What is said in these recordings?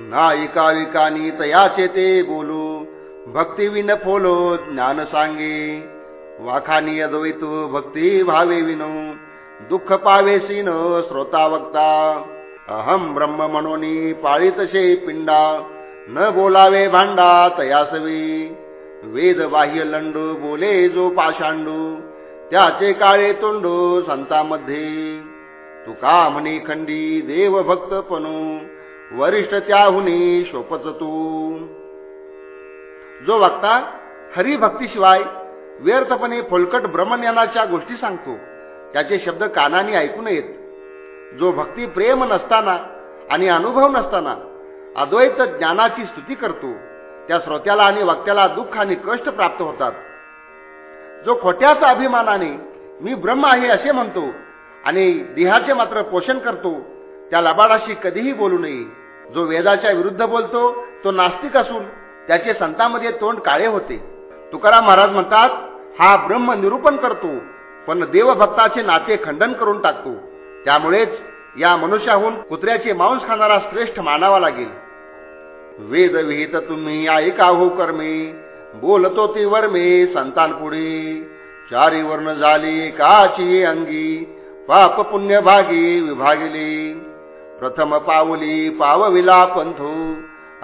नायिका विकानी तयाचे ते बोलू भक्तिविन फोलो ज्ञान सांगे। वाखानी अद्वैत भक्ती भावे विनो। दुःख पावेसी न श्रोता वक्ता। अहम ब्रह्म म्हणून पाळीतसे पिंडा न बोलावे भांडा तयासवी वेद बाह्य लंडू बोले जो पाषांडू। त्याचे काळे तोंडू संतामध्ये। तुका म्हणे खंडी देव भक्त पणू। वरिष्ठ त्याहुनी शोपच तू जो वक्ता हरिभक्तीशिवाय व्यर्थपणे फोलकट ब्रह्मज्ञानाच्या गोष्टी सांगतो त्याचे शब्द कानाने ऐकू नयेत. जो भक्ती प्रेम नसताना आणि अनुभव नसताना अद्वैत ज्ञानाची स्तुती करतो त्या श्रोत्याला आणि वक्त्याला दुःख आणि कष्ट प्राप्त होतात. जो खोट्याच अभिमानाने मी ब्रह्म आहे असे म्हणतो आणि देहाचे मात्र पोषण करतो त्या लबाडाशी कधीही बोलू नये. जो वेदाच्या विरुद्ध बोलतो तो नास्तिक असून त्याचे संतामध्ये तोंड काळे होते. तुकाराम महाराज म्हणतात हा ब्रह्म निरूपण करतो पण देवभक्ताचे नाते खंडन करून टाकतो. त्यामुळेच या मनुष्याहून कुत्र्याचे मांस खाणारा श्रेष्ठ मानावा लागेल. वेद विहित तुम्ही ऐका हो कर्मे. बोलतो ती वर्मे संतान पुढे. चारी वर्ण झाली काची अंगी. पाप पुण्य भागी विभागिले. प्रथम पावली पावविला पंथो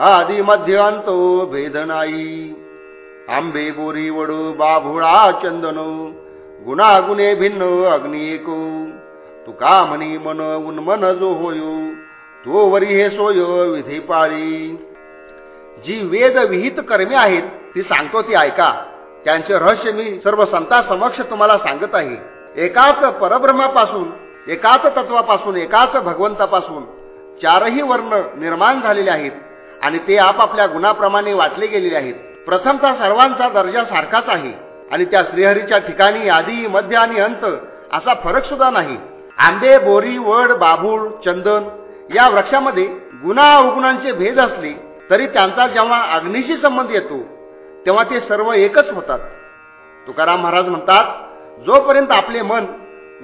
आदि मध्य अंतो भेदनाई। आंबे बोरी वडू बाभुळा चंदनो गुणागुणे भिन्न अग्नी तुका म्हणी मन उन्मन जो होयो तो वरी हे सोय विधी पाळी। जी वेद विहित कर्मे आहेत ती सांगतो ती ऐका। त्यांचे रहस्य मी सर्व संता समक्ष तुम्हाला सांगत आहे। एकाच परब्रह्मापासून एकाच तत्वापासून एकाच भगवंतापासून चारही वर्ण निर्माण झालेले आहेत आणि ते आपापल्या गुणाप्रमाणे वाटले गेलेले आहेत. प्रथमचा सर्वांचा दर्जा सारखाच आहे आणि त्या श्रीहरीच्या ठिकाणी आधी मध्य आणि अंत असा फरक सुद्धा नाही. आंबे बोरी वड बाभूळ चंदन या वृक्षामध्ये गुणा अवगुणांचे भेद असले तरी त्यांचा जेव्हा अग्निशी संबंध येतो तेव्हा ते सर्व एकच होतात. तुकाराम महाराज म्हणतात जोपर्यंत आपले मन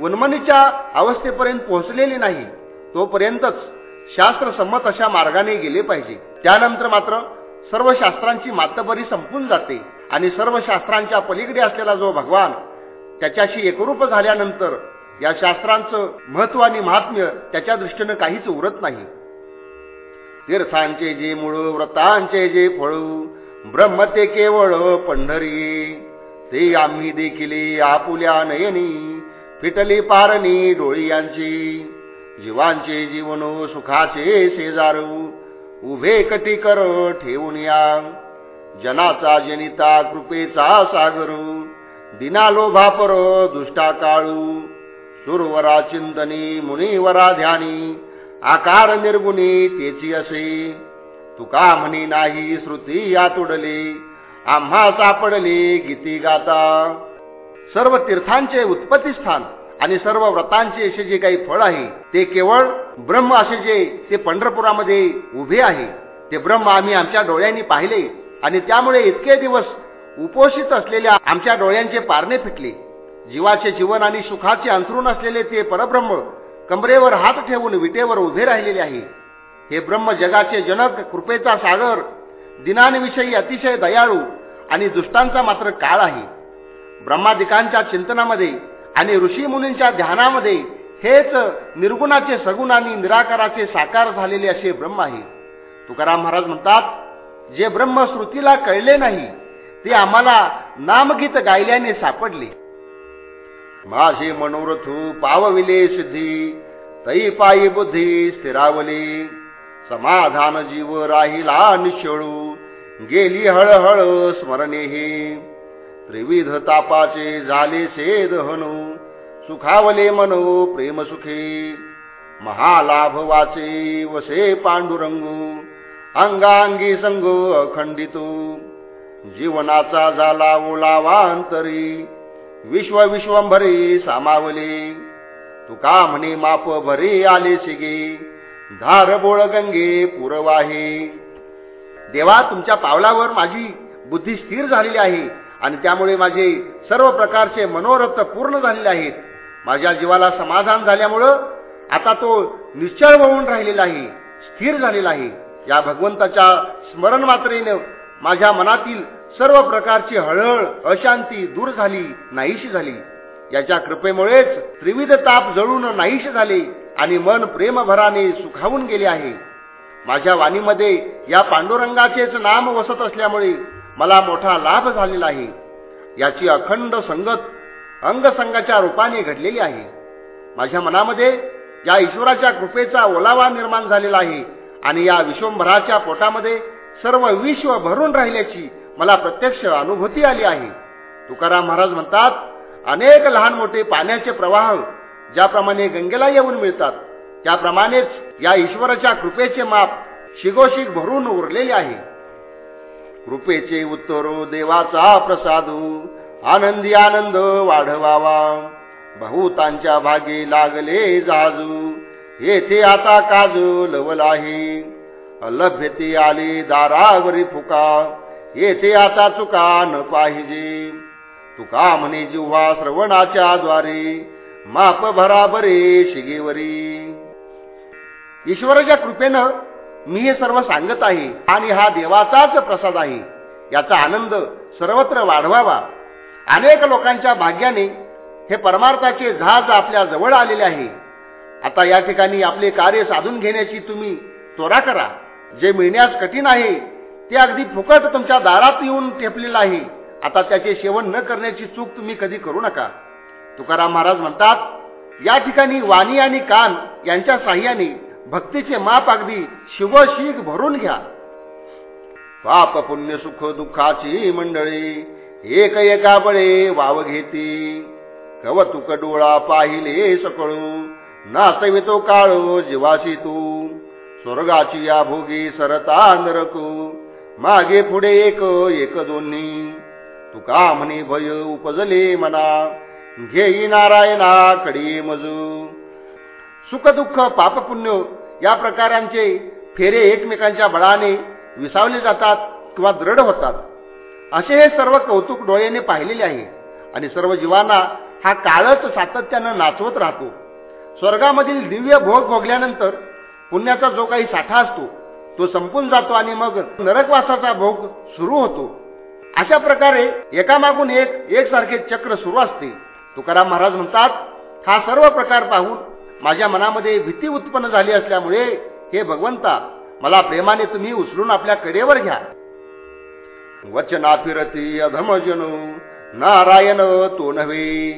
उन्मनीच्या अवस्थेपर्यंत पोहोचलेले नाही तोपर्यंतच शास्त्र संमत अशा मार्गाने गेले पाहिजे. त्यानंतर मात्र सर्व शास्त्रांची मातबरी संपून जाते आणि सर्व शास्त्रांच्या पलीकडे असलेला जो भगवान त्याच्याशी एकरूप झाल्यानंतर या शास्त्रांचं महत्त्व आणि महात्म्य त्याच्या दृष्टीनं काहीच उरत नाही. तीर्थांचे जे मूळ व्रतांचे जे फळू ब्रह्म ते केवळ पंढरी ते आम्ही देखील आपुल्या नयनी. फिटली पारणी डोळी यांची जीवांचे जीवन सुखाचे शेजारू उभे कटी कर ठेवून या. जनाचा जनिता कृपेचा सागरू दिना लोभापर दुष्टा काळू. सुरवरा चिंतनी मुनिवरा ध्यानी आकार निर्गुणी तेची असे. तुका म्हणी नाही श्रुती या तुडली आम्हा सापडले गीती गाता. सर्व तीर्थांचे उत्पत्ती स्थान आणि सर्व व्रतांचे असे जे काही फळ आहे ते केवळ ब्रह्म असे जे ते पंढरपुरामध्ये उभे आहे ते ब्रह्म आम्ही आमच्या डोळ्यांनी पाहिले आणि त्यामुळे इतके दिवस उपोषित असलेल्या आमच्या डोळ्यांचे पारणे फिटले. जीवाचे जीवन आणि सुखाचे अंथरून असलेले ते परब्रह्म कमरेवर हात ठेवून विटेवर उभे राहिलेले आहे. हे ब्रह्म जगाचे जनक कृपेचा सागर दिनांविषयी अतिशय दयाळू आणि दुष्टांचा मात्र काळ आहे. ब्रह्मादिकांच्या चिंतनामध्ये आणि ऋषी मुनींच्या ध्यानामध्ये हेच निर्गुणाचे सगुण आणि निराकाराचे साकार झालेले असे ब्रह्म आहे. तुकाराम महाराज म्हणतात जे ब्रह्म श्रुतीला कळले नाही ते आम्हाला नामगीत गायल्याने सापडले. माझे मनोरथू पावविले सिद्धी तई पायी बुद्धी स्थिरावली. समाधान जीव राहिला निशळू गेली हळहळ स्मरणे हे त्रिविध तापाचे झाले सेद हनु. सुखावले मनो प्रेम सुखे महालाभ वाचे वसे पांडुरंगू. अंगांगी संग अखंडितो. जीवनाचा झाला ओलावांतरी विश्व विश्वंभरी सामावले. तुका म्हणे माप भरी आले शिगे. धार बोळ गंगे पुरवाहे. देवा तुमच्या पावलावर माझी बुद्धी स्थिर झालेली आहे. आणि त्यामुळे माझे सर्व प्रकारचे मनोरथ पूर्ण झालेले आहेत. माझ्या जीवाला समाधान झाल्यामुळं आता तो निश्चळ होऊन राहिलेला आहे स्थिर झालेला आहे. या भगवंताच्या स्मरण मात्रेने माझ्या मनातील सर्व प्रकारची हळहळ अशांती दूर झाली नाहीशी झाली. याच्या कृपेमुळेच त्रिविध ताप जळून नाहीशी झाले आणि मन प्रेमभराने सुखावून गेले आहे. माझ्या वाणीमध्ये या पांडुरंगाचेच नाम वसत असल्यामुळे मला मोठा लाभ झालेला आहे. याची अखंड संगत अंगसंगाच्या रूपाने घडलेली आहे. माझ्या मनामध्ये या ईश्वराच्या कृपेचा ओलावा निर्माण झालेला आहे आणि या विश्वंभराच्या पोटामध्ये सर्व विश्व भरून राहिल्याची मला प्रत्यक्ष अनुभूती आली आहे. तुकाराम महाराज म्हणतात अनेक लहान मोठे पाण्याचे प्रवाह ज्याप्रमाणे गंगेला येऊन मिळतात त्याप्रमाणेच या ईश्वराच्या कृपेचे माप शिगोशिग भरून उरलेले आहे. कृपेचे उत्तरो देवाचा प्रसादू. आनंदी आनंद वाढवावा. बहुतांच्या भागी लागले जाजू. येथे आता काजू लवल आहे अलभ्यते आली दारावरी फुका. येथे आता चुका न पाहिजे. तुका म्हणे जिव्हा श्रवणाच्या द्वारे माप भराबरे शिगेवरी. ईश्वराच्या कृपेनं मी हे सर्व सांगत आहे आणि हा देवाचाच प्रसाद आहे. याचा आनंद सर्वत्र वाढवावा. अनेक लोकांच्या भाग्याने हे परमार्थाचे जहाज आपल्या जवळ आलेले आहे. आता या ठिकाणी आपले कार्य साधून घेण्याची तुम्ही त्वरा करा. जे मिळण्यास कठीण आहे ते अगदी फुकट तुमच्या दारात येऊन ठेपलेलं आहे. आता त्याचे सेवन न करण्याची चूक तुम्ही कधी करू नका. तुकाराम महाराज म्हणतात या ठिकाणी वाणी आणि कान यांच्या साह्याने भक्तीचे माप अगदी शिवशीग भरून घ्या. पाप पुण्य सुख दुःखाची मंडळी एक एका बळे वाव घेती. कवतुक डोळा पाहिले सकळू नाचवितो काळो जीवाशी तू. स्वर्गाची या भोगी सरता नरकू मागे पुढे एक एक दोन्ही. तुका म्हणे भय उपजले मना घेई नारायणा कडी मजू. सुख दुःख पापपुण्य या प्रकारांचे फेरे एकमेकांच्या बळाने विसावले जातात किंवा दृढ होतात. असे हे सर्व कौतुक डोळ्याने पाहिलेले आहे आणि सर्व जीवांना हा काळच सातत्यानं नाचवत राहतो. स्वर्गामधील दिव्य भोग भोगल्यानंतर पुण्याचा जो काही साठा असतो तो संपून जातो आणि मग नरकवासाचा भोग सुरू होतो. अशा प्रकारे एकामागून एक एकसारखे चक्र सुरू असते. तुकाराम महाराज म्हणतात हा सर्व प्रकार पाहून माझ्या मनामध्ये भीती उत्पन्न झाली असल्यामुळे हे भगवंता मला प्रेमाने तुम्ही उचलून आपल्या कडेवर घ्या. वचना फिरती अधमजनू नारायण तो नव्हे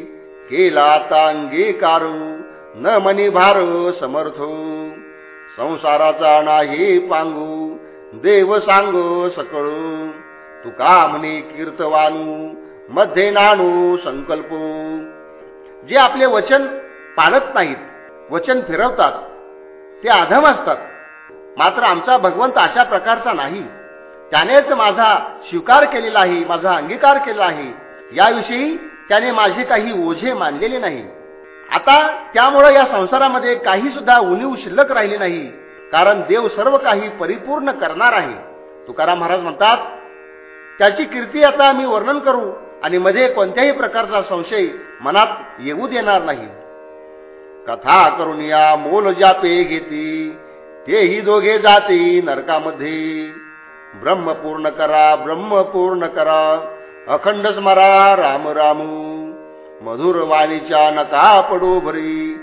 केला तांगीकारू न मनी भार समर्थो. संसाराचा नाही पांगू देव सांग सकळू. तुका म्हणे कीर्तवानू मध्ये नाणू संकल्प. जे आपले वचन पाळत नाहीत वचन फिरवतात ते आधम असतात. मात्र आमचा भगवंत अशा प्रकारचा नाही. त्यानेच माझा स्वीकार केलेला आहे माझा अंगीकार केला आहे. याविषयी त्याने माझे काही ओझे मानलेले नाही. आता त्यामुळे या संसारामध्ये काही सुद्धा उणीव शिल्लक राहिली नाही. कारण देव सर्व काही परिपूर्ण करणार आहे. तुकाराम महाराज म्हणतात त्याची कीर्ती आता मी वर्णन करू आणि मध्ये कोणत्याही प्रकारचा संशय मनात येऊ देणार नाही. कथा करून या मोल जापे घेती. तेही दोघे जाते नरकामध्ये. ब्रह्म पूर्ण करा ब्रह्म पूर्ण करा. अखंड स्मरा राम रामू. मधुर वाणीच्या नका पडू भरी.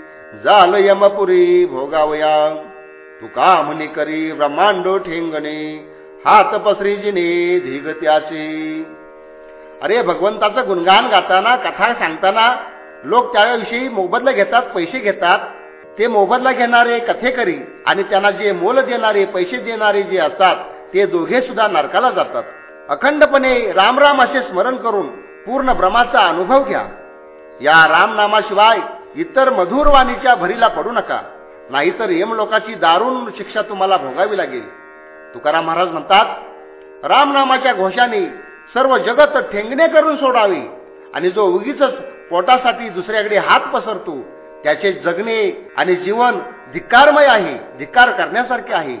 जाल यमपुरी भोगावया. तुका म्हणे करी ब्रह्मांडो ठेंगणे. हात पसरीजिने धीगत्याचे अरे भगवंताचं गुणगान गाताना कथा सांगताना लोक त्याविषयी मोबदला घेतात पैसे घेतात. ते मोबदला घेणारे कथेकरी आणि त्यांना जे मोल देणारे पैसे देणारे जे असतात ते दोघे सुद्धा नरकाला जातात. अखंडपणे रामराम असे स्मरण करून पूर्ण ब्रह्माचा अनुभव घ्या. या रामनामाशिवाय इतर मधुर वाणीच्या भरीला पडू नका. नाहीतर यम लोकाची दारुण शिक्षा तुम्हाला भोगावी लागेल. तुकाराम महाराज म्हणतात रामनामाच्या घोषाने सर्व जगत ठेंगणे करून सोडावे आणि जो उगीच पोटासाठी दुसऱ्याकडे हात पसरतो. त्याचे जगणे आणि जीवन धिक्कारमय आहे धिक्कार करण्यासारखे आहे.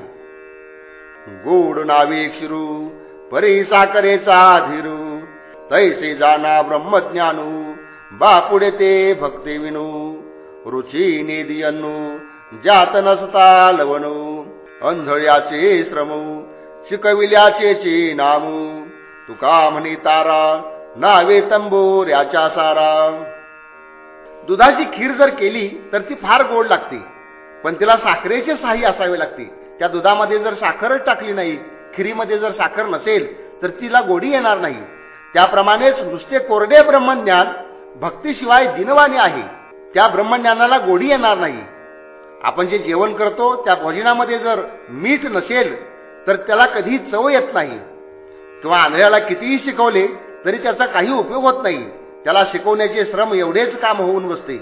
गोड नावे शिरू परी साकरेचा धीरू तैसे जाना ब्रह्मज्ञानू बापुडे ते भक्ती विनू. रुची निधी अन्नू जात नसता लवणू. अंधळ्याचे श्रमू शिकविल्याचे नामू. तुका म्हणी तारा नावे याचा सारा. दुधाची खीर जर केली तर ती फार गोड लागते. पण तिला साखरेचे साही असावे लागते. त्या दुधामध्ये जर साखरच टाकली नाही खिरीमध्ये जर साखर नसेल तर तिला गोडी येणार नाही. त्याप्रमाणेच नुसते कोरडे ब्रह्मज्ञान भक्तीशिवाय दिनवाणी आहे. त्या ब्रह्मज्ञानाला गोडी येणार नाही. आपण जे जेवण करतो त्या भोजनामध्ये जर मीठ नसेल तर त्याला कधी चव येत नाही. किंवा आंधळ्याला कितीही शिकवले तरी त्याचा काही उपयोग होत नाही. त्याला शिकवण्याचे श्रम एवढेच काम होऊन बसते.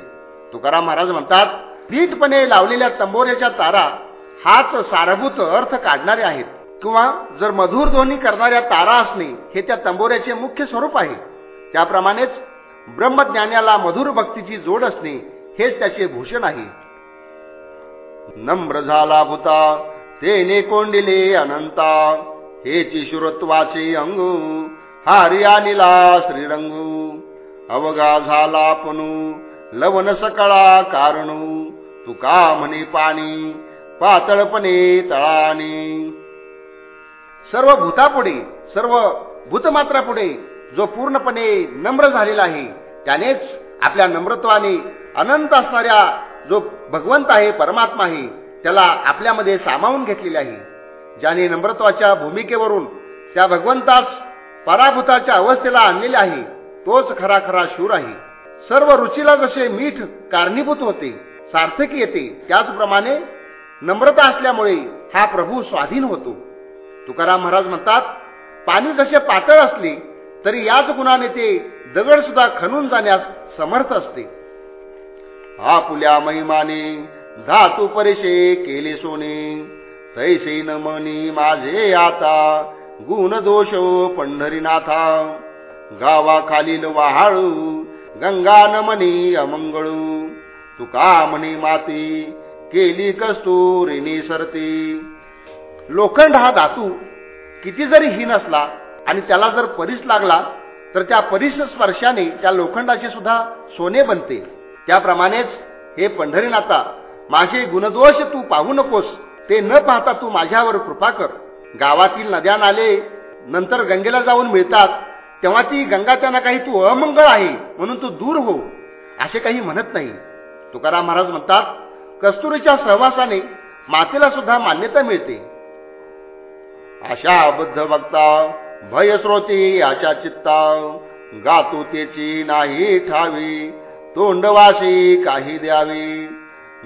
तुकाराम महाराज म्हणतात नीटपणे लावलेल्या तंबोऱ्याच्या तारा हाच सारभूत अर्थ काढणारे आहेत. किंवा जर मधुर ध्वनी करणाऱ्या तारा असणे हे त्या तंबोऱ्याचे मुख्य स्वरूप आहे. त्याप्रमाणेच ब्रह्मज्ञानाला मधुर भक्तीची जोड असणे हेच त्याचे भूषण आहे. नम्र झाला भूता तेने कोंडिले अनंता हेची शुरत्वाचे अंग हारी आनिला श्रीरंगू अवगा झाला पणू लवण सकळा कारणू तुका म्हणे पाणी पातळपणे तळाने. सर्व भूतापुढे सर्व भूतमात्रापुढे जो पूर्णपणे नम्र झालेला आहे त्यानेच आपल्या नम्रत्वाने अनंत असणाऱ्या जो भगवंत आहे परमात्मा आहे त्याला आपल्यामध्ये सामावून घेतलेले आहे. ज्याने नम्रत्वाच्या भूमिकेवरून त्या भगवंतास पराभूताच्या अवस्थेला आणलेले आहे तोच खरा खरा शूर आहे. सर्व रुचीला जसे मीठ कारणीभूत होते सार्थकी येते त्याचप्रमाणे नम्रता असल्यामुळे हा प्रभू स्वाधीन होतो. तुकाराम महाराज म्हणतात पाणी जसे पातळ असले तरी याच गुणाने ते दगड सुद्धा खणून जाण्यास समर्थ असते. हा पुल्या महिमाने धातू परिशे केले सोने तैसे नमनी माझे आता गुण दोष हो पंढरीनाथा. गावाखालील वाहाळू गंगा नमनी अमंगळू. तुका म्हणी माती केली कस्तुरीनी सरती. लोखंड हा धातू किती जरी हीन असला आणि त्याला जर परीस लागला तर त्या परीस स्पर्शाने त्या लोखंडाचे सुद्धा सोने बनते. त्याप्रमाणेच हे पंढरीनाथा माझे गुणदोष तू पाहू नकोस ते न पाहता तू माझ्यावर कृपा कर. गावातील नद्या नाले नंतर गंगेला जाऊन मिळतात तेव्हा ती गंगा त्यांना काही तू अमंगळ आहे म्हणून तू दूर हो असे काही म्हणत नाही. तुकाराम महाराज म्हणतात कस्तुरीच्या सहवासाने मातेला सुद्धा मान्यता मिळते. अशा बुद्ध भक्ता भयस्रोती याच्या चित्ता गातो त्याची नाही ठावी तोंडवाशी काही द्यावी.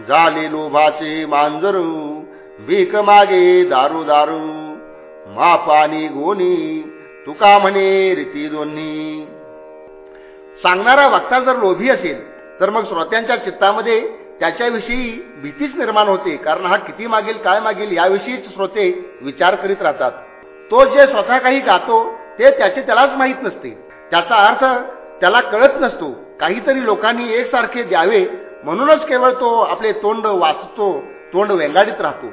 झाले लोभाचे मांजरू भीक मागे दारू दारू. मापानी गोनी तुका म्हणे रीती दोन्ही. सांगणारा वक्ता जर लोभी असेल तर मग श्रोत्यांच्या चित्तामध्ये त्याच्याविषयी भीतीच निर्माण होते कारण हा किती मागेल काय मागेल याविषयीच श्रोते विचार करीत राहतात. तो जे स्वतः काही गातो ते त्याचे त्यालाच माहीत नसते. त्याचा अर्थ त्याला कळत नसतो. काहीतरी लोकांनी एकसारखे द्यावे म्हणूनच केवळ तो आपले तोंड वाचतो तोंड वेंगाडीत राहतो.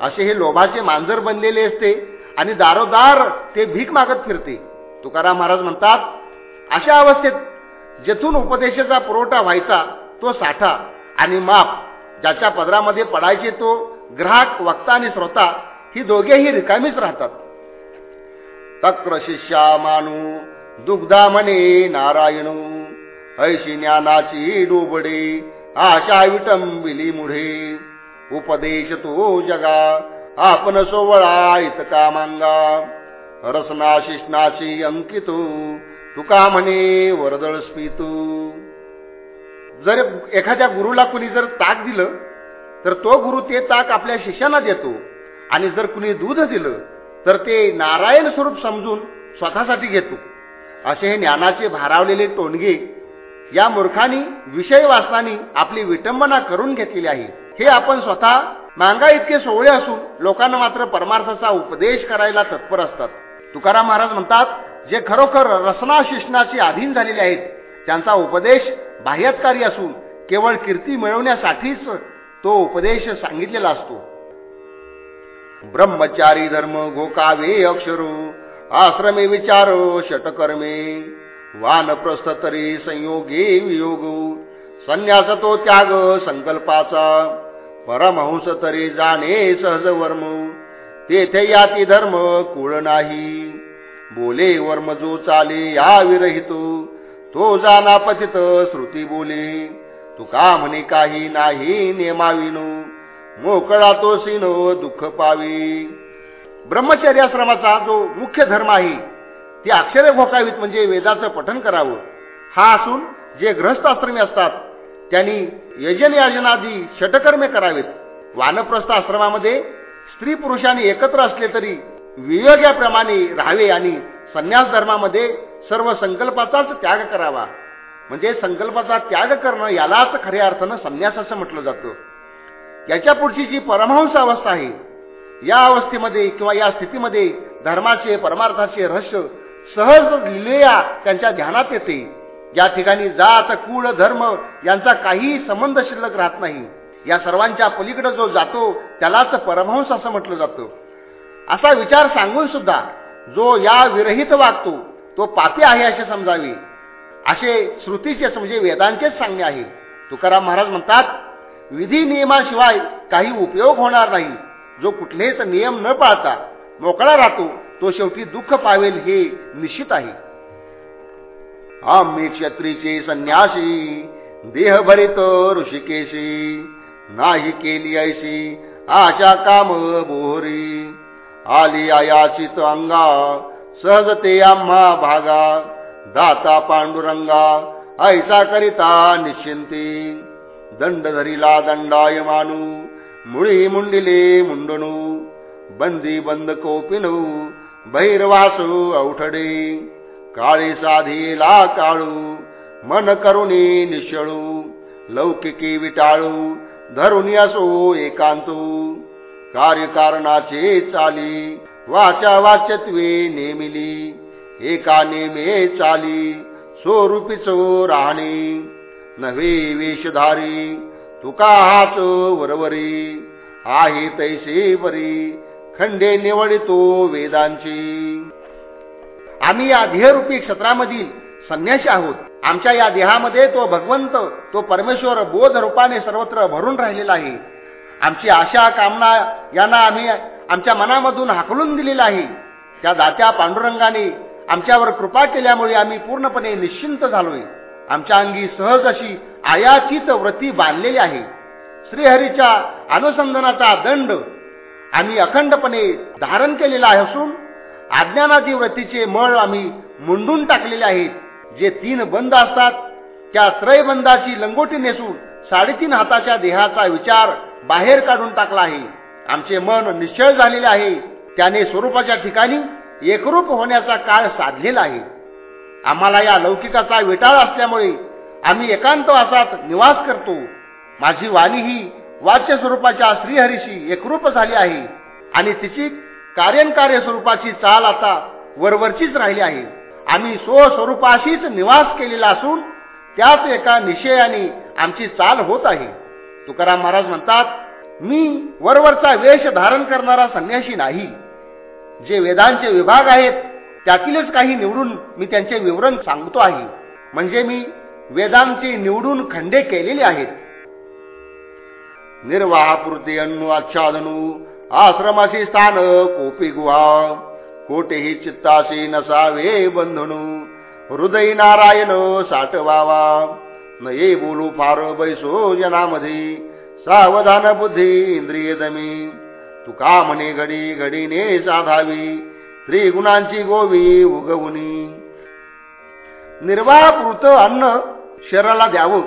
असे हे लोभाचे मांजर बनलेले असते आणि दारोदार ते भीक मागत फिरते. तुकाराम महाराज म्हणतात अशा अवस्थेत जेथून उपदेशाचा पुरवठा व्हायचा तो साठा आणि माप ज्याच्या पदरामध्ये पडायचे तो ग्राहक वक्ता आणि श्रोता ही दोघेही रिकामीच राहतात. तक्र शिष्या मानू दुग्धा म्हणे नारायणू ऐशी ज्ञानाची डोबडे आशा विटंबिली मुढे. उपदेश तो जगा आपण सोवळा इतका मांगा रसना शिष्णाची अंकितो तुका म्हणे वरदळ स्पितू जर एखाद्या गुरुला कुणी जर ताक दिलं तर तो गुरु ते ताक आपल्या शिष्याला देतो. आणि जर कुणी दूध दिलं तर ते नारायण स्वरूप समजून स्वतःसाठी घेतो. असे हे ज्ञानाचे भारावलेले टोणगे या मूर्खानी विषय वाचनानी आपली विटंबना करून घेतलेली आहे. हे आपण स्वतः मांगा इतके सोहळे असून लोकांना मात्र परमार्थाचा उपदेश करायला तत्पर असतात. तुकाराम महाराज म्हणतात जे खरोखर रसना शिष्णाचे अधीन झालेले आहेत त्यांचा उपदेश बाह्यत्कारी असून केवळ कीर्ती मिळवण्यासाठीच तो उपदेश सांगितलेला असतो. ब्रह्मचारी धर्म गोकावे अक्षरो आश्रमे विचारो षटकर्मे वानप्रस्थ तरी संयोगे वियोग संन्यास तो त्याग संकल्पाचा. परमहंस तरी जाणे सहज वर्म. तेथे याती धर्म कुळ नाही. बोले वर्म जो चाले या विरहितो. तो जाना पतित श्रुती बोले. तुका म्हणे काही नाही नेमाविनो. मोकळा तो सिनो दुःख पावी. ब्रह्मचर्याश्रमाचा जो मुख्य धर्म आहे ती अक्षरे भोकावीत म्हणजे वेदाचं पठन करावं. हा असून जे ग्रहस्थाश्रमी असतात त्यांनी यजन याजनादी षटकर्मे करावेत. वानप्रस्थ आश्रमामध्ये स्त्री पुरुषांनी एकत्र असले तरी वियोग्याप्रमाणे राहावे आणि संन्यास धर्मामध्ये सर्व संकल्पाचाच त्याग करावा. म्हणजे संकल्पाचा त्याग करणं यालाच खऱ्या अर्थानं संन्यास असं म्हटलं जातं. याच्या पुढची जी परमहंस अवस्था आहे या अवस्थेमध्ये किंवा या स्थितीमध्ये धर्माचे परमार्थाचे रहस्य सहज लिहिलेल्या त्यांच्या ध्यानात येते. या ठिकाणी जात कुळ धर्म यांचा काही संबंध शिल्लक राहत नाही या सर्वांच्या पलीकडे जो जातो त्यालाच परमहंस असं म्हटलं जातं. असा विचार सांगून सुद्धा जो या विरहित वागतो तो पापी आहे असे समजावे. असे श्रुतीचे म्हणजे वेदांचेच सांगणे आहे. तुकाराम महाराज म्हणतात विधी नियमाशिवाय काही उपयोग होणार नाही. जो कुठलेच नियम न पाळता मोकळा राहतो तो शेवटी दुःख पावेल हे निश्चित आहे. आम्ही क्षत्रीचे संन्यासी देह भरित ऋषिकेशी नाही केली ऐशी आशा काम बोहरी. आली आयाचित अंगा सहजते आम्हा भागा दाता पांडुरंगा ऐसा करिता निश्चिंती. दंड धरिला दंडाय मानू मुळी मुंडिले मुंडणू बंदी बंद कोपिनू बहिर्वासू औठडे काळी साधीला काळू मन करुणी निशळू लौकिकी विटाळू धरुणी असो एकांतू. कार्यकारणाचे चाली वाचा वाचत्वे नेमिली एका नेमे चाली स्वरूपीचो राहणे. नव्हे वेशधारी तुका हाच वरवरी आहे तैसे बरी खंडे निवडितो वेदांची. आम्ही या ध्येयरूपी क्षेत्रामधील संन्यासी आहोत. आमच्या या देहामध्ये तो भगवंत तो परमेश्वर बोध रूपाने सर्वत्र भरून राहिलेला आहे. आमची आशा कामना यांना आम्ही आमच्या मनामधून हाकलून दिलेला आहे. त्या दात्या पांडुरंगाने आमच्यावर कृपा केल्यामुळे आम्ही पूर्णपणे निश्चिंत झालोय. आमच्या अंगी सहज अशी आयाचित व्रती बांधलेली आहे. श्रीहरीच्या अनुसंधानाचा दंड आम्ही अखंडपणे धारण केलेला असून अज्ञानादी व्रतीचे मळ आम्ही मुंडून टाकलेले आहेत. जे तीन बंद असतात त्या त्रयबंदाची लंगोटी नेसून साडेतीन हाताच्या देहाचा विचार बाहेर काढून टाकला आहे. आमचे मन निश्चळ झालेले आहे. त्याने स्वरूपाच्या ठिकाणी एकरूप होण्याचा काळ साधलेला आहे. आम्हाला या लौकिकाचा विटाळ असल्यामुळे आम्ही एकांतवासात निवास करतो. माझी वाणी ही वाच्य स्वरूपाच्या श्रीहरीशी एकरूप झाली आहे आणि तिची कार्यनकार्य स्वरूपाची चाल आता वरवरचीच राहिली आहे. आम्ही स्वस्वरूपाशीच निवास केलेला असून त्याच एका निश्चयाने आमची चाल होत आहे. तुकाराम महाराज म्हणतात मी वरवरचा वेश धारण करणारा संन्यासी नाही. जे वेदांचे विभाग आहेत त्यातीलच काही निवडून मी त्यांचे विवरण सांगतो आहे. म्हणजे मी वेदांचे निवडून खंडे केलेले आहेत. निर्वाहापुरते अन्नू आच्छादनू आश्रमाशी स्थान कोपी गुहा. कोठेही चित्ताशी नसावे बंधनू. हृदय नारायण साठवावा. नये बोलू फार बैसो जनामध्ये सावधान बुद्धी इंद्रिय दमी. तुका म्हणे घडी घडीने साधावी. त्रिगुणांची गोवी उगवणी निर्वापृत अन्न शरीराला द्यावं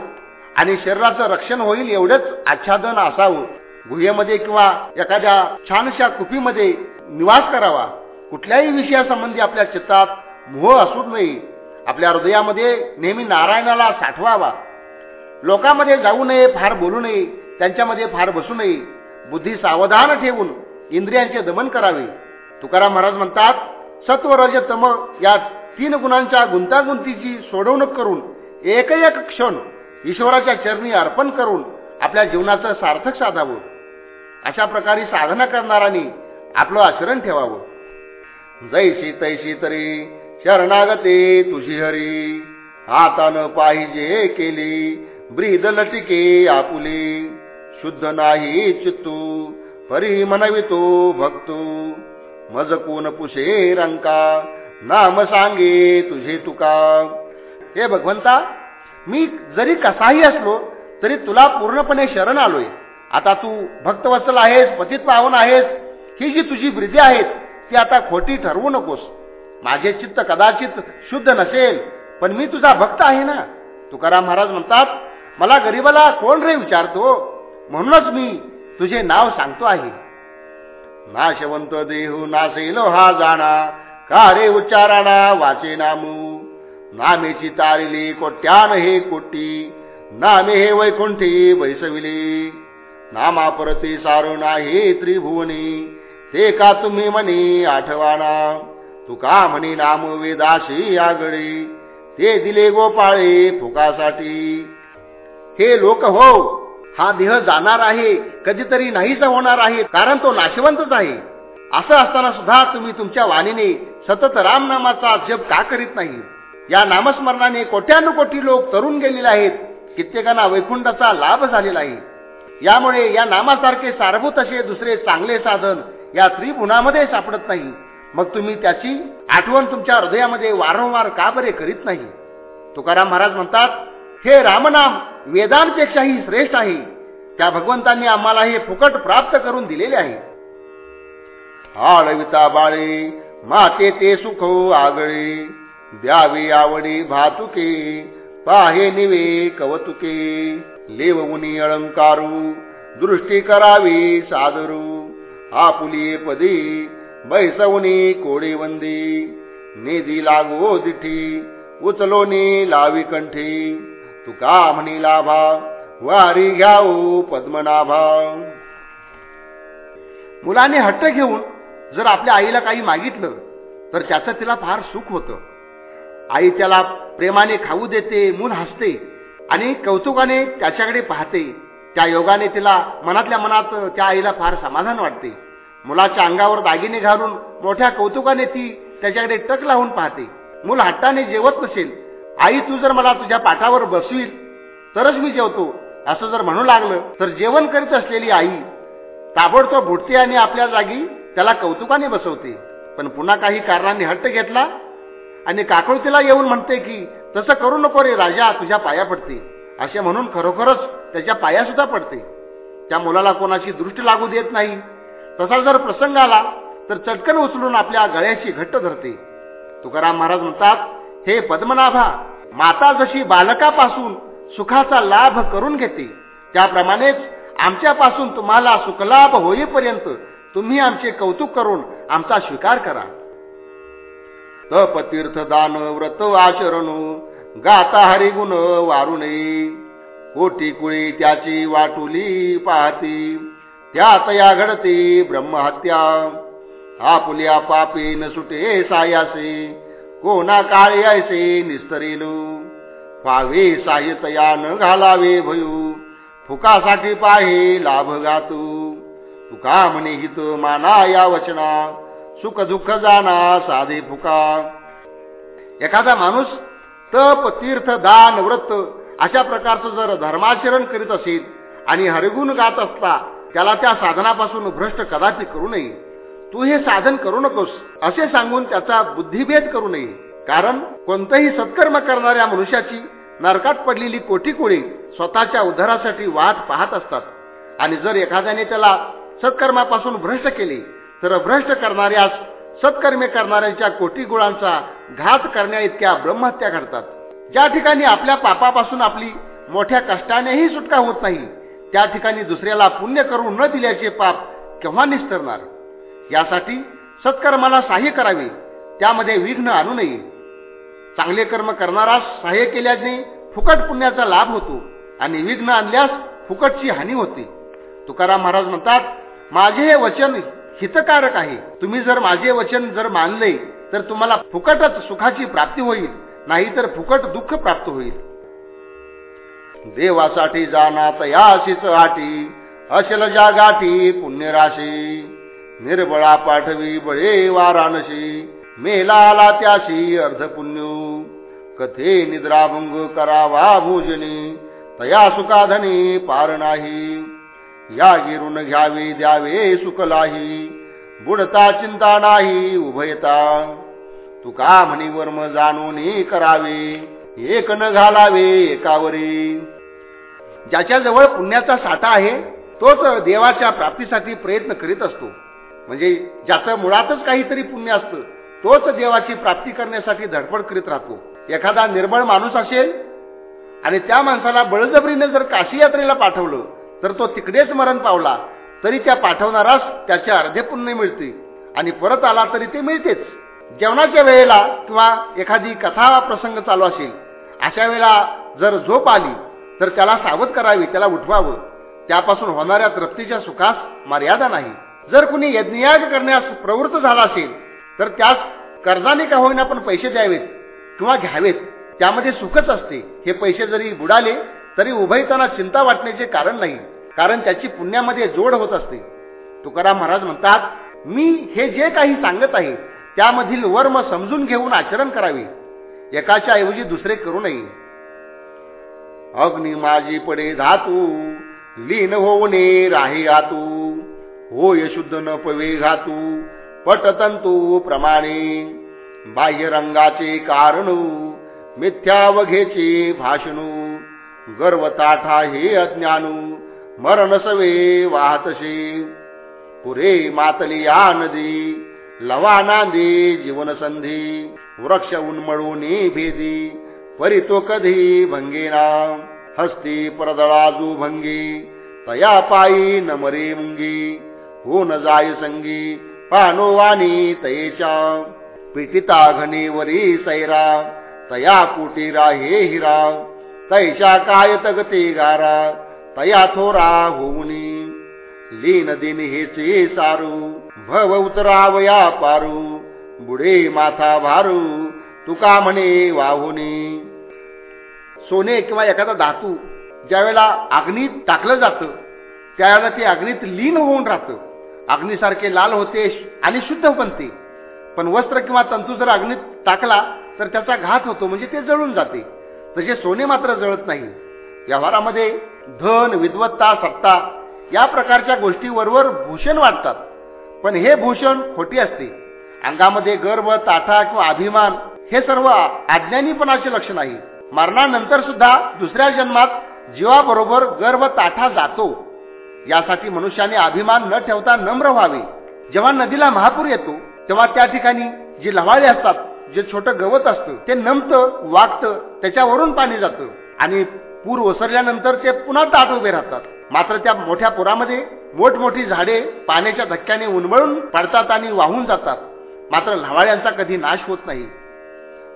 आणि शरीराचं रक्षण होईल एवढंच आच्छादन असावं. गुहेमध्ये किंवा एखाद्या छानशा कुपीमध्ये निवास करावा. कुठल्याही विषयासंबंधी आपल्या चित्तात मोह असू नये. आपल्या हृदयामध्ये नेहमी नारायणाला साठवावा. लोकांमध्ये जाऊ नये फार बोलू नये त्यांच्यामध्ये फार बसू नये. बुद्धी सावधान ठेवून इंद्रियांचे दमन करावे. तुकाराम महाराज म्हणतात सत्व रज तम या तीन गुणांच्या गुंतागुंतीची सोडवणूक करून एक एक क्षण ईश्वराच्या चरणी अर्पण करून आपल्या जीवनाचं सार्थक साधावं. अशा प्रकारे साधना करणारांनी आपलं आचरण ठेवावं. जैशी तैशी तरी शरणागते तुझी हरी. हातानं पाहिजे केली ब्रीद लटिके आपुली. शुद्ध नाही चित्तू परी मनवितो भक्तू. मज कोण पुषे रंका नाम सांगे तुझे तुका. हे भगवंता मी जरी कसाही असलो तरी तुला पूर्णपणे शरण आलोय. आता तू भक्तवत्सल आहेस पतित पावन आहेस ही जी तुझी वृद्धी आहेत ती आता खोटी ठरवू नकोस. माझे चित्त कदाचित शुद्ध नसेल पण मी तुझा भक्त आहे ना? तुकाराम महाराज म्हणतात मला गरीबाला कोण रे विचारतो? म्हणूनच मी तुझे नाव सांगतो आहे. नाशवंत देहू नासेल हा जाणा का रे उच्चाराणा वाचे नामू? नामेची तारिली कोट्यान हे कोटी नामे हे वैकुंठी बैसविले नामा परती सारू नाही त्रिभुवनी. ते का तुम्ही म्हणे आठवाना तुका म्हणे नाम वेदाशी आगळे. ते दिले गोपाळे फुकासाठी. हे लोक हो हा देह जाणार आहे कधीतरी नाहीच होणार आहे कारण तो नाशवंतच आहे. असं असताना सुद्धा तुम्ही तुमच्या वाणीने सतत रामनामाचा जप का करीत नाही? या नामस्मरणाने कोट्यानुकोटी लोक तरुण गेलेले आहेत. कित्येकांना वैकुंठाचा लाभ झालेला आहे. यामुळे या नामासारखे सारभूत असे दुसरे चांगले साधन या त्रिगुणामध्ये सापडत नाही. मग तुम्ही त्याची आठवण तुमच्या हृदयामध्ये वारंवार का बरे करीत नाही? तुकाराम महाराज म्हणतात हे रामनाम वेदांपेक्षाही श्रेष्ठ आहे. त्या भगवंतांनी आम्हाला हे फुकट प्राप्त करून दिलेले आहे. आळविता बाळे माते ते सुख आगळे. द्यावी आवडी भातुके पाहे निवे कवतुके. लेवमुनी अलंकारू दृष्टी करावी सादरू. आपुली पदी बैसवनी कोडीवंदी निधी लागो दिठी उचलोनी लावी कंठी. तुका म्हणी लाभा वारी घ्याऊ पद्मनाभा. मुलाने हट्ट घेऊन जर आपल्या आईला काही मागितलं तर त्याचं तिला फार सुख होतं. आई त्याला प्रेमाने खाऊ देते मूल हसते. आणि कौतुकाने त्याच्याकडे पाहते. त्या योगाने तिला मनातल्या मनात त्या आईला फार समाधान वाटते. मुलाच्या अंगावर दागिने घालून मोठ्या कौतुकाने ती त्याच्याकडे टक लावून पाहते. मूल हट्टाने जेवत नसेल. आई तू जर मला तुझ्या पाठावर बसवील तरच मी जेवतो. असं जर म्हणू लागलं तर जेवण करीत असलेली आई ताबडतोब भुटते आणि आपल्या जागी त्याला कौतुकाने बसवते. पण पुन्हा काही कारणाने हट्ट घेतला आणि काकळतीला येऊन म्हणते की तसं करू नको रे राजा तुझ्या पाया पडते असे म्हणून खरोखरच त्याच्या पाया सुद्धा पडते. त्या मुलाला कोणाची दृष्टी लागू देत नाही. तसा जर प्रसंग आला तर चटकन उचलून आपल्या गळ्याची घट्ट धरते. तुकाराम महाराज म्हणतात हे पद्मनाभा माता जशी बालकापासून सुखाचा लाभ करून घेते त्याप्रमाणेच आमच्यापासून तुम्हाला सुखलाभ होईपर्यंत तुम्ही आमचे कौतुक करून आमचा स्वीकार करा. तप तीर्थ दान व्रत आचरण गाता हरिगुण वारुणे. कोटी कुळी त्याची वाटुली पाहती त्यात या घडते ब्रह्महत्या. आपुल्या पापी न सुटे सायासे कोणा काळी ऐसे निस्तरेलो. पावे साहितया न घालावे भयू फुकासाठी पाहे लाभ गातू. तुका म्हणे हित माना या वचना सुख दुःख जाना साधे फुका. एखादा माणूस तप तीर्थ दान व्रत अशा प्रकारचं जर धर्माचरण करीत असेल आणि हरिगुण गात असता त्याला त्या साधनापासून भ्रष्ट कदाचित करू नये. तू हे साधन करू नकोस असे सांगून त्याचा बुद्धिभेद करू नये. कारण कोणतंही सत्कर्म करणाऱ्या मनुष्याची नरकात पडलेली कोटी कोळी स्वतःच्या उद्धारासाठी वाट पाहत असतात. आणि जर एखाद्याने त्याला सत्कर्मापासून भ्रष्ट केले तर भ्रष्ट करणाऱ्यास सत्कर्मे करणाऱ्यांच्या कोटी गुळांचा घात करण्या इतक्या ब्रह्महत्या घडतात ज्या ठिकाणी आपल्या पापापासून आपली मोठ्या कष्टानेही सुटका होत नाही त्या ठिकाणी दुसऱ्याला पुण्य करून न दिल्याचे पाप केव्हा निस्तरणार? यासाठी सत्कर्माला सहाय्य करावे त्यामध्ये विघ्न आणू नये. चांगले कर्म करणारा सहाय्य केल्याने फुकट पुण्याचा लाभ होतो आणि विघ्न आणल्यास फुकटची हानी होते. तुकाराम महाराज म्हणतात माझे हे वचन हितकारक आहे. तुम्ही जर माझे वचन जर मानले तर तुम्हाला फुकटच सुखाची प्राप्ती होईल नाही तर फुकट दुःख प्राप्त होईल. देवासाठी जाणात याशीच आटी अशल ज्या गाठी पुण्यराशी. निर्बळा पाठवी बळे वाराणशी मेला आला त्याशी अर्धपुण्यू. कथे निद्राभंग करावा भोजनी तया सुखाधनी पार नाही. या गिरून घ्यावे द्यावे सुखलाही बुडता चिंता नाही उभयता. तुका म्हणी वर्म जाणून करावे एक न घालावे एकावरी. ज्याच्या जवळ पुण्याचा साठा आहे तोच देवाच्या प्राप्तीसाठी प्रयत्न करीत असतो. म्हणजे ज्याचं मुळातच काहीतरी पुण्य असतं तोच देवाची प्राप्ती करण्यासाठी धडपड करीत राहतो. एखादा निर्बळ माणूस असेल आणि त्या माणसाला बळजबरीने जर काशी यात्रेला पाठवलं तर तो तिकडेच मरण पावला तरी त्या पाठवणारास त्याचे अर्धे पुण्य मिळते. आणि परत आला तरी ते मिळतेच. जेवणाच्या वेळेला किंवा एखादी कथा प्रसंग चालू असेल अशा वेळेला जर झोप आली तर त्याला सावध करावी त्याला उठवावं. त्यापासून होणाऱ्या तृप्तीच्या सुखास मर्यादा नाही. जर कुणी यज्ञयाग करण्यास प्रवृत्त झाला असेल तर त्यास कर्जाने का होईना पण पैसे द्यावेत किंवा घ्यावेत त्यामध्ये सुखच असते. हे पैसे जरी बुडाले तरी उभयताना चिंता वाटण्याचे कारण नाही कारण त्याची पुण्यामध्ये जोड होत असते. तुकाराम महाराज म्हणतात मी हे जे काही सांगत आहे त्यामधील वर्म समजून घेऊन आचरण करावे. एकाच्या ऐवजी दुसरे करू नये. अग्नि माझी पडे धातू लीन होऊने राही आतू. होय शुद्ध न पवे घातू पटतंतू प्रमाणे. बाह्य रंगाचे कारण मिथ्यावघेचे भाषणू. गर्वताठा हे अज्ञानू मरण सवे वाहतसे पुरे मातली या नदी लवा नांदी जीवन संधी. वृक्ष उन्मळून भेदी परी तो कधी भंगेना. हस्ती परदळाजू भंगी तया पायी नमरे मुंगी. हो न जाय संगी पानो वाणी तयेच्या पिटिता घनेवरी सैरा तया कुटीरा हे हिरा. तैशा काय तगती गारा तया थोरा होऊनी। लीन दिन हेचे सारू भव उतरावया पारू। बुडे माथा भारू तुका म्हणे वाहुनी। सोने किंवा एखादा धातू ज्यावेळेला अग्नीत टाकलं जातं त्यावेळेला ते अग्नीत लीन होऊन राहतं. अग्नीसारखे लाल होते आणि शुद्ध बनते. पण वस्त्र किंवा तंतू जर अग्नीत टाकला तर त्याचा घात होतो म्हणजे ते जळून जाते. तसे सोने मात्र जळत नाही. व्यवहारामध्ये धन विद्वत्ता सत्ता या प्रकारच्या गोष्टीबरोबर भूषण वाटतात पण हे भूषण खोटी असते. अंगामध्ये गर्व ताठा किंवा अभिमान हे सर्व अज्ञानीपणाचे लक्षण आहे. मरणानंतर सुद्धा दुसऱ्या जन्मात जीवाबरोबर गर्व ताठा जातो. यासाठी मनुष्याने अभिमान न ठेवता नम्र व्हावे. जेव्हा नदीला महापूर येतो तेव्हा त्या ठिकाणी जी लवाळे असतात जे छोटं गवत असतं ते नमतं वागतं त्याच्यावरून पाणी जातं. आणि पूर ओसरल्यानंतर ते पुन्हा ताट उभे राहतात. मात्र त्या मोठ्या पुरामध्ये मोठमोठी झाडे पाण्याच्या धक्क्याने उन्मळून पडतात आणि वाहून जातात. मात्र लवाळ्यांचा कधी नाश होत नाही.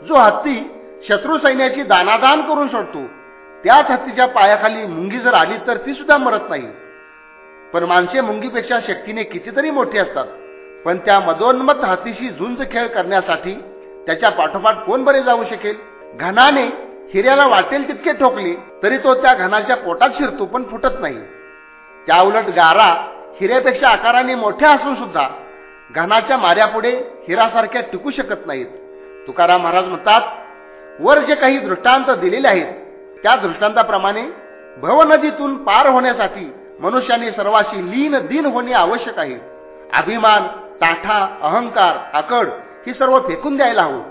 जो हत्ती शत्रू सैन्याची दानादान करून सोडतो त्याच हत्तीच्या पायाखाली मुंगी जर आली तर ती सुद्धा मरत नाही. पण माणसे मुंगीपेक्षा शक्तीने कितीतरी मोठी असतात. पण त्या मदोन्मत हत्तीशी झुंज खेळ करण्यासाठी त्याच्या पाठोपाठ कोण बरे जाऊ शकेल? घनाने हिऱ्याला वाटेल तितके ठोकले तरी तो त्या घनाच्या पोटात शिरतो पण फुटत नाही. त्या उलट गारा हिऱ्यापेक्षा आकाराने मोठ्या असून सुद्धा घनाच्या माऱ्यापुढे हिरासारख्या टिकू शकत नाहीत. तुकाराम महाराज म्हणतात वर जे काही दृष्टांत दिलेले आहेत त्या दृष्टांताप्रमाणे भवनदीतून पार होण्यासाठी मनुष्याने सर्वाशी लीन दिन होणे आवश्यक आहे. अभिमान ताठा अहंकार आकड ही सर्व फेकून द्यायला हवं.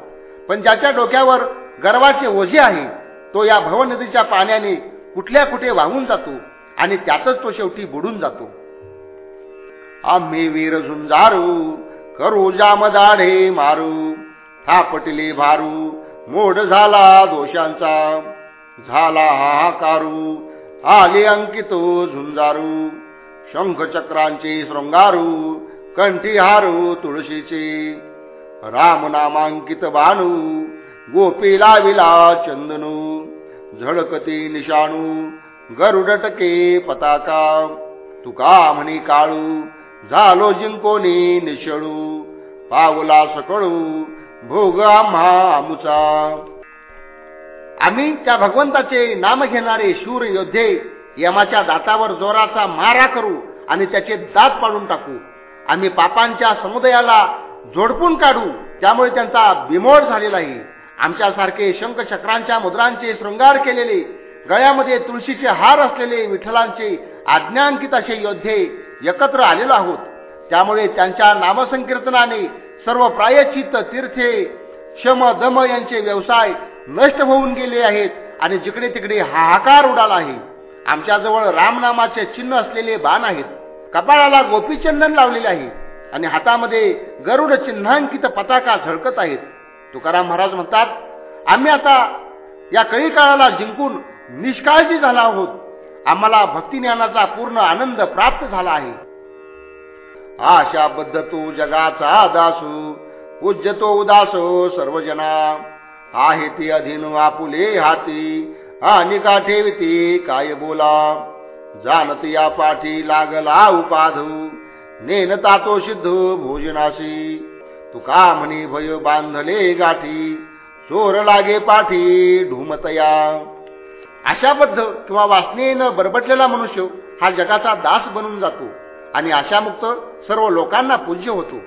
पण ज्याच्या डोक्यावर गर्वाचे ओझे आहे तो या भवनदीच्या पाण्याने कुठल्या कुठे वाहून जातो आणि त्यातच तो शेवटी बुडून जातो. आम्ही वीर झुंजारू करू जामदाढे मारू थापटले भारू मोड झाला दोषांचा झाला हाहाकारू आले अंकितो झुंजारू. शंखचक्रांचे शृंगारू कंठी हारू तुळशीचे राम नामांकित बाणू गोपीला विला चंदनू झळकती निशाणू गरुडटके पताका. तुका म्हणी काळू झालो जिंकोनी निशळू पावला सकळू भोग आम्हा आमुचा. आम्ही त्या भगवंताचे नाम घेणारे शूर योद्धे यमाच्या दातावर जोराचा मारा करू आणि त्याचे दात पाडून टाकू. आम्ही पापांच्या समुदायाला जोडपून काढू. त्यामुळे त्यांचा बिमोड झालेला आहे. आमच्यासारखे शंखचक्रांच्या मुद्रांचे शृंगार केलेले गळ्यामध्ये तुळशीचे हार असलेले विठ्ठलांचे आज्ञांकित असे योद्धे एकत्र आलेलो आहोत. त्यामुळे त्यांच्या नामसंकीर्तनाने सर्व प्रायचित तीर्थे शम दम यांचे व्यवसाय नष्ट होऊन गेले आहेत आणि जिकडे तिकडे हाहाकार उडाला आहे. आमच्याजवळ रामनामाचे चिन्ह असलेले बाण आहेत. कपाळाला गोपीचंदन लावलेले आहे. आणि हातामध्ये गरुड चिन्हांकित पताका झळकत आहेत. तुकाराम महाराज म्हणतात आम्ही आता या कळी काळाला जिंकून निष्काळजी झाला आहोत. आम्हाला भक्तिज्ञानाचा पूर्ण आनंद प्राप्त झाला आहे. आशाबद्ध तू जगाचा दासू पूज्यतो उदासो सर्वजना. आहे ती अधीन आपुले हाती आणि का ठेवती काय बोला. जाणत या पाठी लागला उपाधू. नेन तातो सिद्ध भोजनाशी. तुका म्हणी भय बांधले गाठी चोर लागे पाठी ढुमतया. आशाबद्ध किंवा वासनेनं बरबटलेला मनुष्य हा जगाचा दास बनून जातो आणि आशामुक्त सर्व लोकांना पूज्य होतो.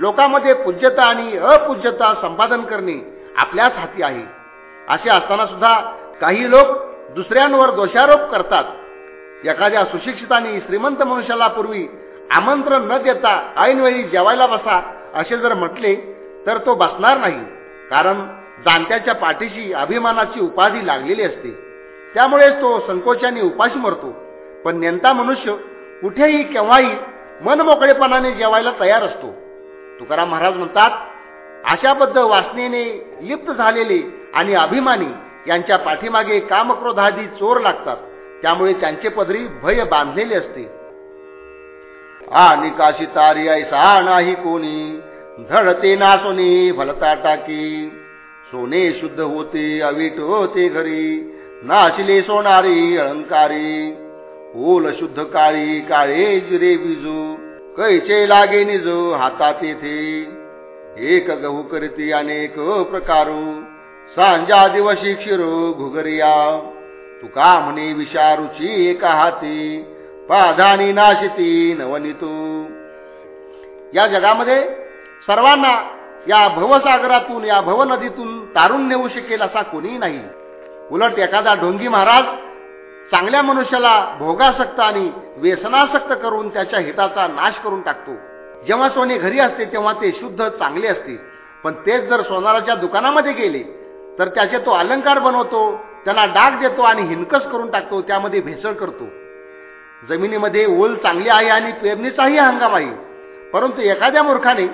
लोकांमध्ये पूज्यता आणि अपूज्यता संपादन करणे आपल्याच हाती आहे. असे असताना सुद्धा काही लोक दुसऱ्यांवर दोषारोप करतात. एखाद्या सुशिक्षितांनी श्रीमंत मनुष्याला पूर्वी आमंत्रण न देता ऐनवेळी जेवायला बसा असे जर म्हटले तर तो बसणार नाही. कारण जाणत्याच्या पाठीशी अभिमानाची उपाधी लागलेली असते. त्यामुळे तो संकोचाने उपाशी मरतो. पण नेमता मनुष्य कुठेही केव्हाही मनमोकळेपणाने जेवायला तयार असतो. तुकाराम महाराज म्हणतात आशाबद्ध वासनेने लिप्त झालेले आणि अभिमानी यांच्या पाठीमागे कामक्रोधादी चोर लागतात. त्यामुळे त्यांचे पदरी भय बांधलेले असते. आणि काशी तारी ऐसा नाही कोणी. धडते नासोनी भलता टाकी. सोने शुद्ध होते अवीट होते घरी. नाशिले सोनारी अलंकारी. ओल शुद्ध काळी काळे जिरे बिजू कैचे लागे निज हातात येथे. एक गहू करती अनेक प्रकारू. सांजा दिवशी क्षीरो घुगरिया. तुका म्हणे विषारूची एका हाती. पाधानी नाशिती नवनितू. या जगामध्ये सर्वांना या भवसागरातून या भवनदीतून तारून नेऊ शकेल असा कोणीही नाही. उलट एखादा ढोंगी महाराज चांगल्या मनुष्याला भोगासक्त आणि व्यसनासक्त करून त्याच्या हिताचा नाश करून टाकतो. जेव्हा सोने घरी असते तेव्हा ते शुद्ध चांगले असते. पण तेच जर सोनाराच्या दुकानामध्ये गेले तर त्याचे तो अलंकार बनवतो त्याला डाग देतो आणि हिनकस करून टाकतो त्यामध्ये भेसळ करतो. जमिनीमध्ये ओल चांगली आहे आणि पेरणीचाही हंगाम आहे. परंतु एखाद्या मूर्खाने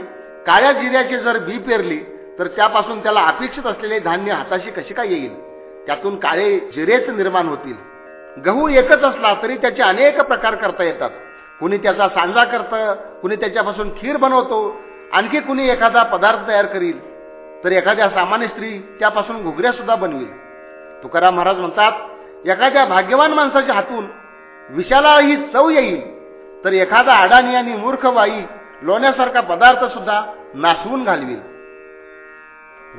काळ्या जिऱ्याचे जर बी पेरली तर त्यापासून त्याला अपेक्षित असलेले धान्य हाताशी कशी काय येईल? त्यातून काळे जिरेच निर्माण होतील. गहू एकच असला तरी त्याचे अनेक प्रकार करता येतात. कुणी त्याचा सांजा करतं कुणी त्याच्यापासून खीर बनवतो आणखी कुणी एखादा पदार्थ तयार करील तर एखाद्या सामान्य स्त्री त्यापासून घुगऱ्या सुद्धा बनवी तुकाराम महाराज म्हणतात एखाद्या भाग्यवान माणसाच्या हातून विषाला ही चव येईल. तर एखादा अडाणी आणि मूर्ख बाई लोण्यासारखा पदार्थ सुद्धा नासवून घालवी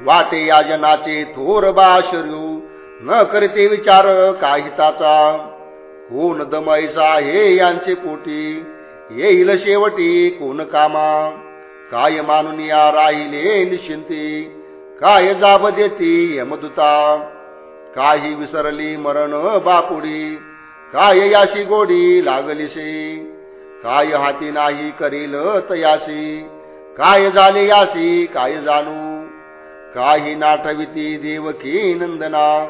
वाटे याजनाचे थोर बाशरू न करते विचार काहिताचा. कोण दमायचा हे यांचे पोटी येईल शेवटी कोण कामा. काय मानून या राहिले निशिंती काय जाब देती यमदुता. काही विसरली मरण बापुडी काय याशी गोडी लागलीशी? काय हाती नाही करील तयासी काय झाले यासी काय जाणू? काही नाटविती देवकी नंदना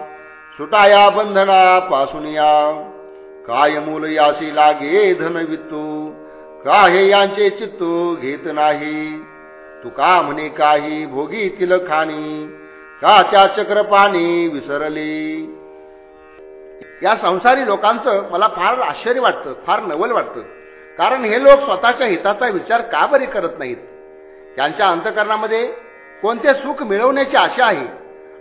सुटाया बंधना पासून या. काय मूल यासी लागे धन वित्तू? काहे यांचे चित्तू घेत नाही? तू का म्हणे काही भोगी तिल खाणी का त्या चक्रपाणी विसरली? या संसारी लोकांचं मला फार आश्चर्य वाटतं फार नवल वाटतं. कारण हे लोक स्वतःच्या हिताचा विचार का बरे करत नाहीत? त्यांच्या अंतकरणामध्ये कोणते सुख मिळवण्याची आशा आहे?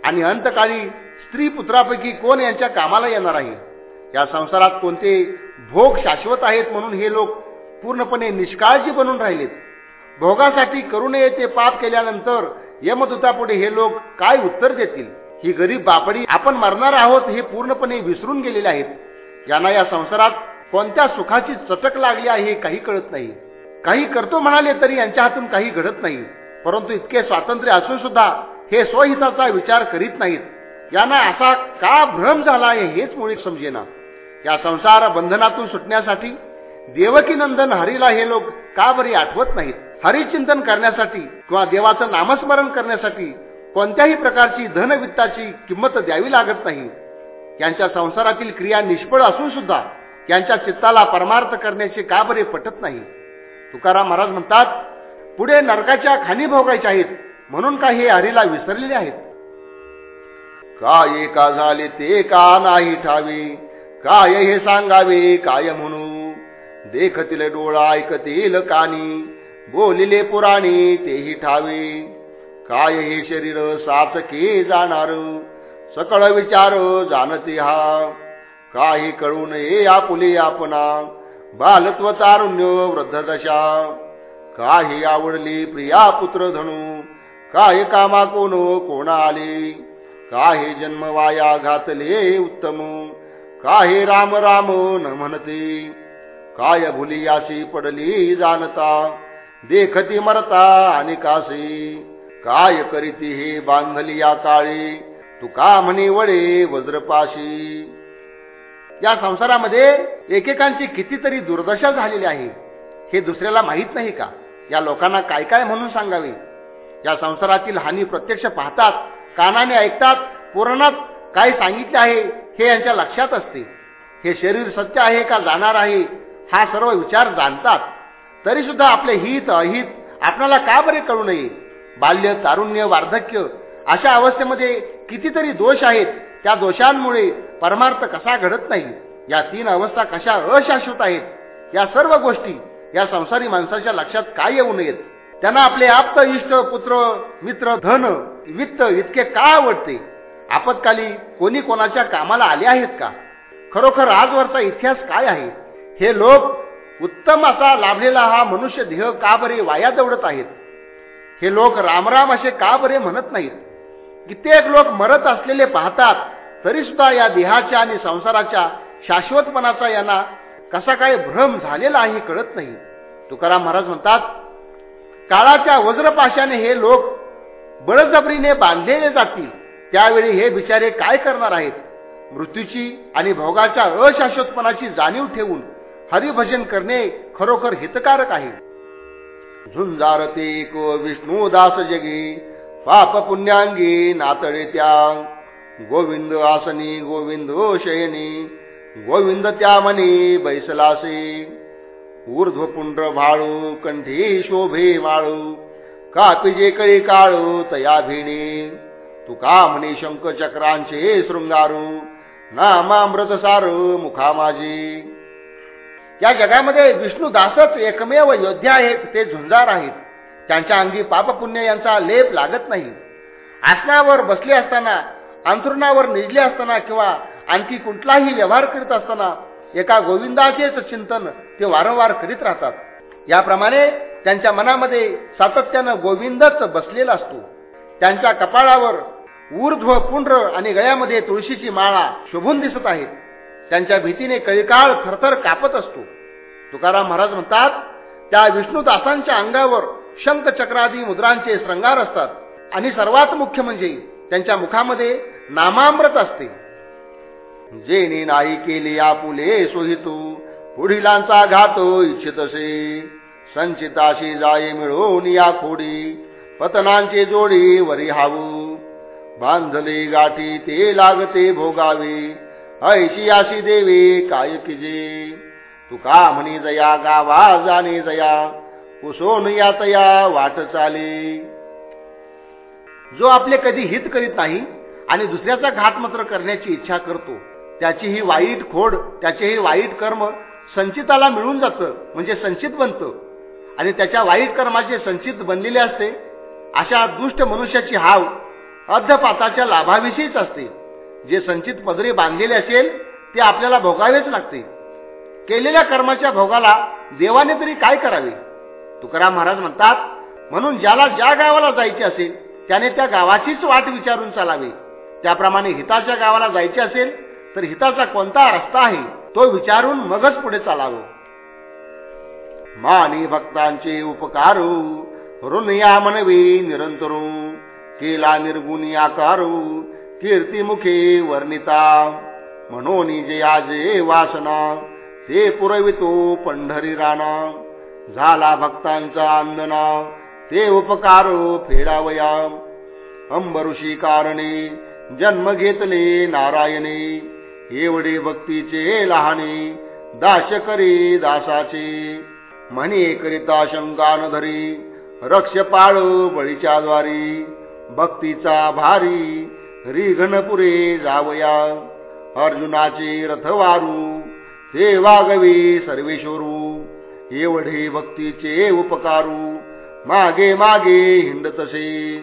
आणि अंतकाळी स्त्री पुत्रापैकी कोण यांच्या कामाला येणार आहे? या संसारात कोणते भोग शाश्वत आहेत म्हणून हे लोक पूर्णपणे निष्काळजी बनून राहिलेत? भोगासाठी करू नये ते पाप केल्यानंतर यमदूतापुढे हे लोक काय उत्तर देतील? ही गरीब बापडी आपण मरणार आहोत हे पूर्णपणे विसरून गेलेले आहेत. यांना या संसारात कोणत्या सुखाची चटक लागली आहे हे काही कळत नाही. काही करतो म्हणाले तरी यांच्या हातून काही घडत नाही. परंतु इतके स्वातंत्र्य असून सुद्धा हे स्वहिताचा विचार करीत नाहीत. यांना असा का भ्रम झाला आहे हेच मुळी समजेना. या संसार बंधनातून सुटण्यासाठी देवकीनंदन हरीला हे लोक का बरी आठवत नाहीत? हरिचिंतन करण्यासाठी किंवा देवाचं नामस्मरण करण्यासाठी कोणत्याही प्रकारची धनवित्ताची किंमत द्यावी लागत नाही. यांच्या संसारातील क्रिया निष्फळ असून सुद्धा यांच्या चित्ताला परमार्थ करण्याचे का बरे पटत नाही? तुकाराम महाराज म्हणतात पुढे नरकाच्या खाणी भोगायच्या आहेत म्हणून का हे हरीला विसरलेले आहेत? काय का झाले ते का नाही ठावे? काय हे सांगावे काय म्हणू? देखतील डोळा ऐकतील कानी बोलिले पुराणी तेही ठावे. काय हे शरीर साचके जाणार? सकळ विचार जाणते हा. काही कळू नये आपुले आपणा. बालत्व तारुण्य वृद्ध दशा. काही आवडली प्रिया पुत्र धनू. काय कामा कोण कोणा आले? काही जन्म वाया घातले उत्तम. काही राम राम न म्हणते. काय भुली याशी पडली जाणता. देखती मरता आणि कासी. काय करीती हे बांधली या काळी? तुका म्हणे वडे वज्रपाशी. या संसारामध्ये एकेकांची कितीतरी दुर्दशा झालेली आहे. हे दुसऱ्याला माहीत नाही का? या लोकांना काय काय म्हणून सांगावे? या संसारातील हानी प्रत्यक्ष पाहतात कानाने ऐकतात पुराणात काय सांगितले आहे हे यांच्या लक्षात असते. हे शरीर सत्य आहे का जाणार आहे? हा सर्व विचार जाणतात. तरी सुद्धा आपले हित अहित आपणाला का बरे कळू नये? बाल्य तारुण्य वार्धक्य अशा अवस्थेमध्ये कितीतरी दोष आहेत. त्या दोषांमुळे परमार्थ कसा घडत नाही? या तीन अवस्था कशा अशाश्वत आहेत? या सर्व गोष्टी या संसारी माणसाच्या लक्षात काय येऊ नयेत? त्यांना आपले आप्त इष्ट पुत्र मित्र धन वित्त इतके का आवडते? आपत्काली कोणी कोणाच्या कामाला आले आहेत का? खरोखर आजवरचा इतिहास काय आहे? हे लोक उत्तम असा लाभलेला हा मनुष्य देह का बरे वाया दौडत आहेत? हे लोक रामराम असे का बरे म्हणत नाहीत? कित्येक लोक मरत असलेले पाहतात तरी सुद्धा या देहाच्या आणि संसाराच्या शाश्वतपणाचा यांना कसा काय भ्रम झालेला आहे कळत नाही. तुकाराम महाराज म्हणतात काळाच्या वज्रपाशाने हे लोक बळजबरीने बांधलेले जातील. त्यावेळी हे बिचारे काय करणार आहेत? मृत्यूची आणि भोगाच्या अशाश्वतपणाची जाणीव ठेवून हरिभजन करणे खरोखर हितकारक आहे. झुंजारते को विष्णुदास जगी पाप पुण्यांगी नातळे त्या. गोविंद आसनी गोविंद शयनी गोविंद त्या मनी बैसलासे. ऊर्ध्वपुंड्र भाळू कंठी शोभे माळू कापिजे कळी काळू तया भिणी. तुका म्हणे शंख चक्रांचे शृंगारू नामामृत सारू मुखा माझी या जगामध्ये विष्णू दासच एकमेव योद्धा आहेत ते झुंजार आहेत. त्यांच्या अंगी पापपुण्य यांचा लेप लागत नाही. आसनावर बसले असताना अंथरुणावर निजले असताना किंवा आणखी कुठलाही व्यवहार करीत असताना एका गोविंदाचेच चिंतन ते वारंवार करीत राहतात. याप्रमाणे त्यांच्या मनामध्ये सातत्यानं गोविंदच बसलेला असतो. त्यांच्या कपाळावर ऊर्ध्व पुंड्र आणि गळ्यामध्ये तुळशीची माळा शोभून दिसत आहेत. त्यांच्या भीतीने कळीकाळ थरथर कापत असतो. तुकाराम महाराज म्हणतात त्या विष्णुदासांच्या अंगावर शंख चक्रादी मुद्रांचे श्रंगार असतात आणि सर्वात मुख्य म्हणजे त्यांच्या मुखामध्ये नामामृत असते. जेने नाही केले आपुले सोहितू पुढिलांचा घातो इच्छितसे. संचिताशी जाई मिळून या खोडी पतनांचे जोडी वरी हावू. बांधले गाठी ते लागते भोगावे. ऐशी आशी देवी काय किजे तुका म्हणी जया गावा जाणे जया? कुसोन या तया वाट चाले? जो आपले कधी हित करीत नाही आणि दुसऱ्याचा घात मात्र करण्याची इच्छा करतो त्याची ही वाईट खोड त्याचे ही वाईट कर्म संचिताला मिळून जातं म्हणजे संचित बनतं. आणि त्याच्या वाईट कर्माचे संचित बनलेले असते अशा दुष्ट मनुष्याची हाव अर्धपाताच्या लाभाविषयीच असते. जे संचित पदरी बांधलेले असेल ते आपल्याला भोगावेच लागते केलेल्या कर्माच्या भोगाला देवाने तरी काय करावे? तुकाराम महाराज म्हणतात म्हणून ज्याला ज्या गावाला जायचे असेल त्याने त्या गावाचीच वाट विचारून चालावी. त्याप्रमाणे हिताच्या गावाला जायचे असेल तर हिताचा कोणता रस्ता आहे तो विचारून मगच पुढे चालावं. मानी भक्तांचे उपकारू ऋणया मनवी निरंतरू केला निर्गुणी आकारू कीर्तिमुखे वर्णिता। म्हणून जे आजे वासना। ते पुरवितो पंढरी राणा। झाला भक्तांचा अंदना ते उपकार फेडावया। अंबऋषी कारणे। जन्म घेतले नारायणे। एवढे भक्तीचे लहाने। दाश करी दासाचे। म्हणे करिता शंकान धरी। रक्ष पाळ बळीच्या द्वारी। भक्तीचा भारी रिघनपुरे जावया. अर्जुनाचे रथवारू ते वागवी सर्वेश्वरू. एवढे भक्तीचे उपकारू मागे मागे हिंडतसे.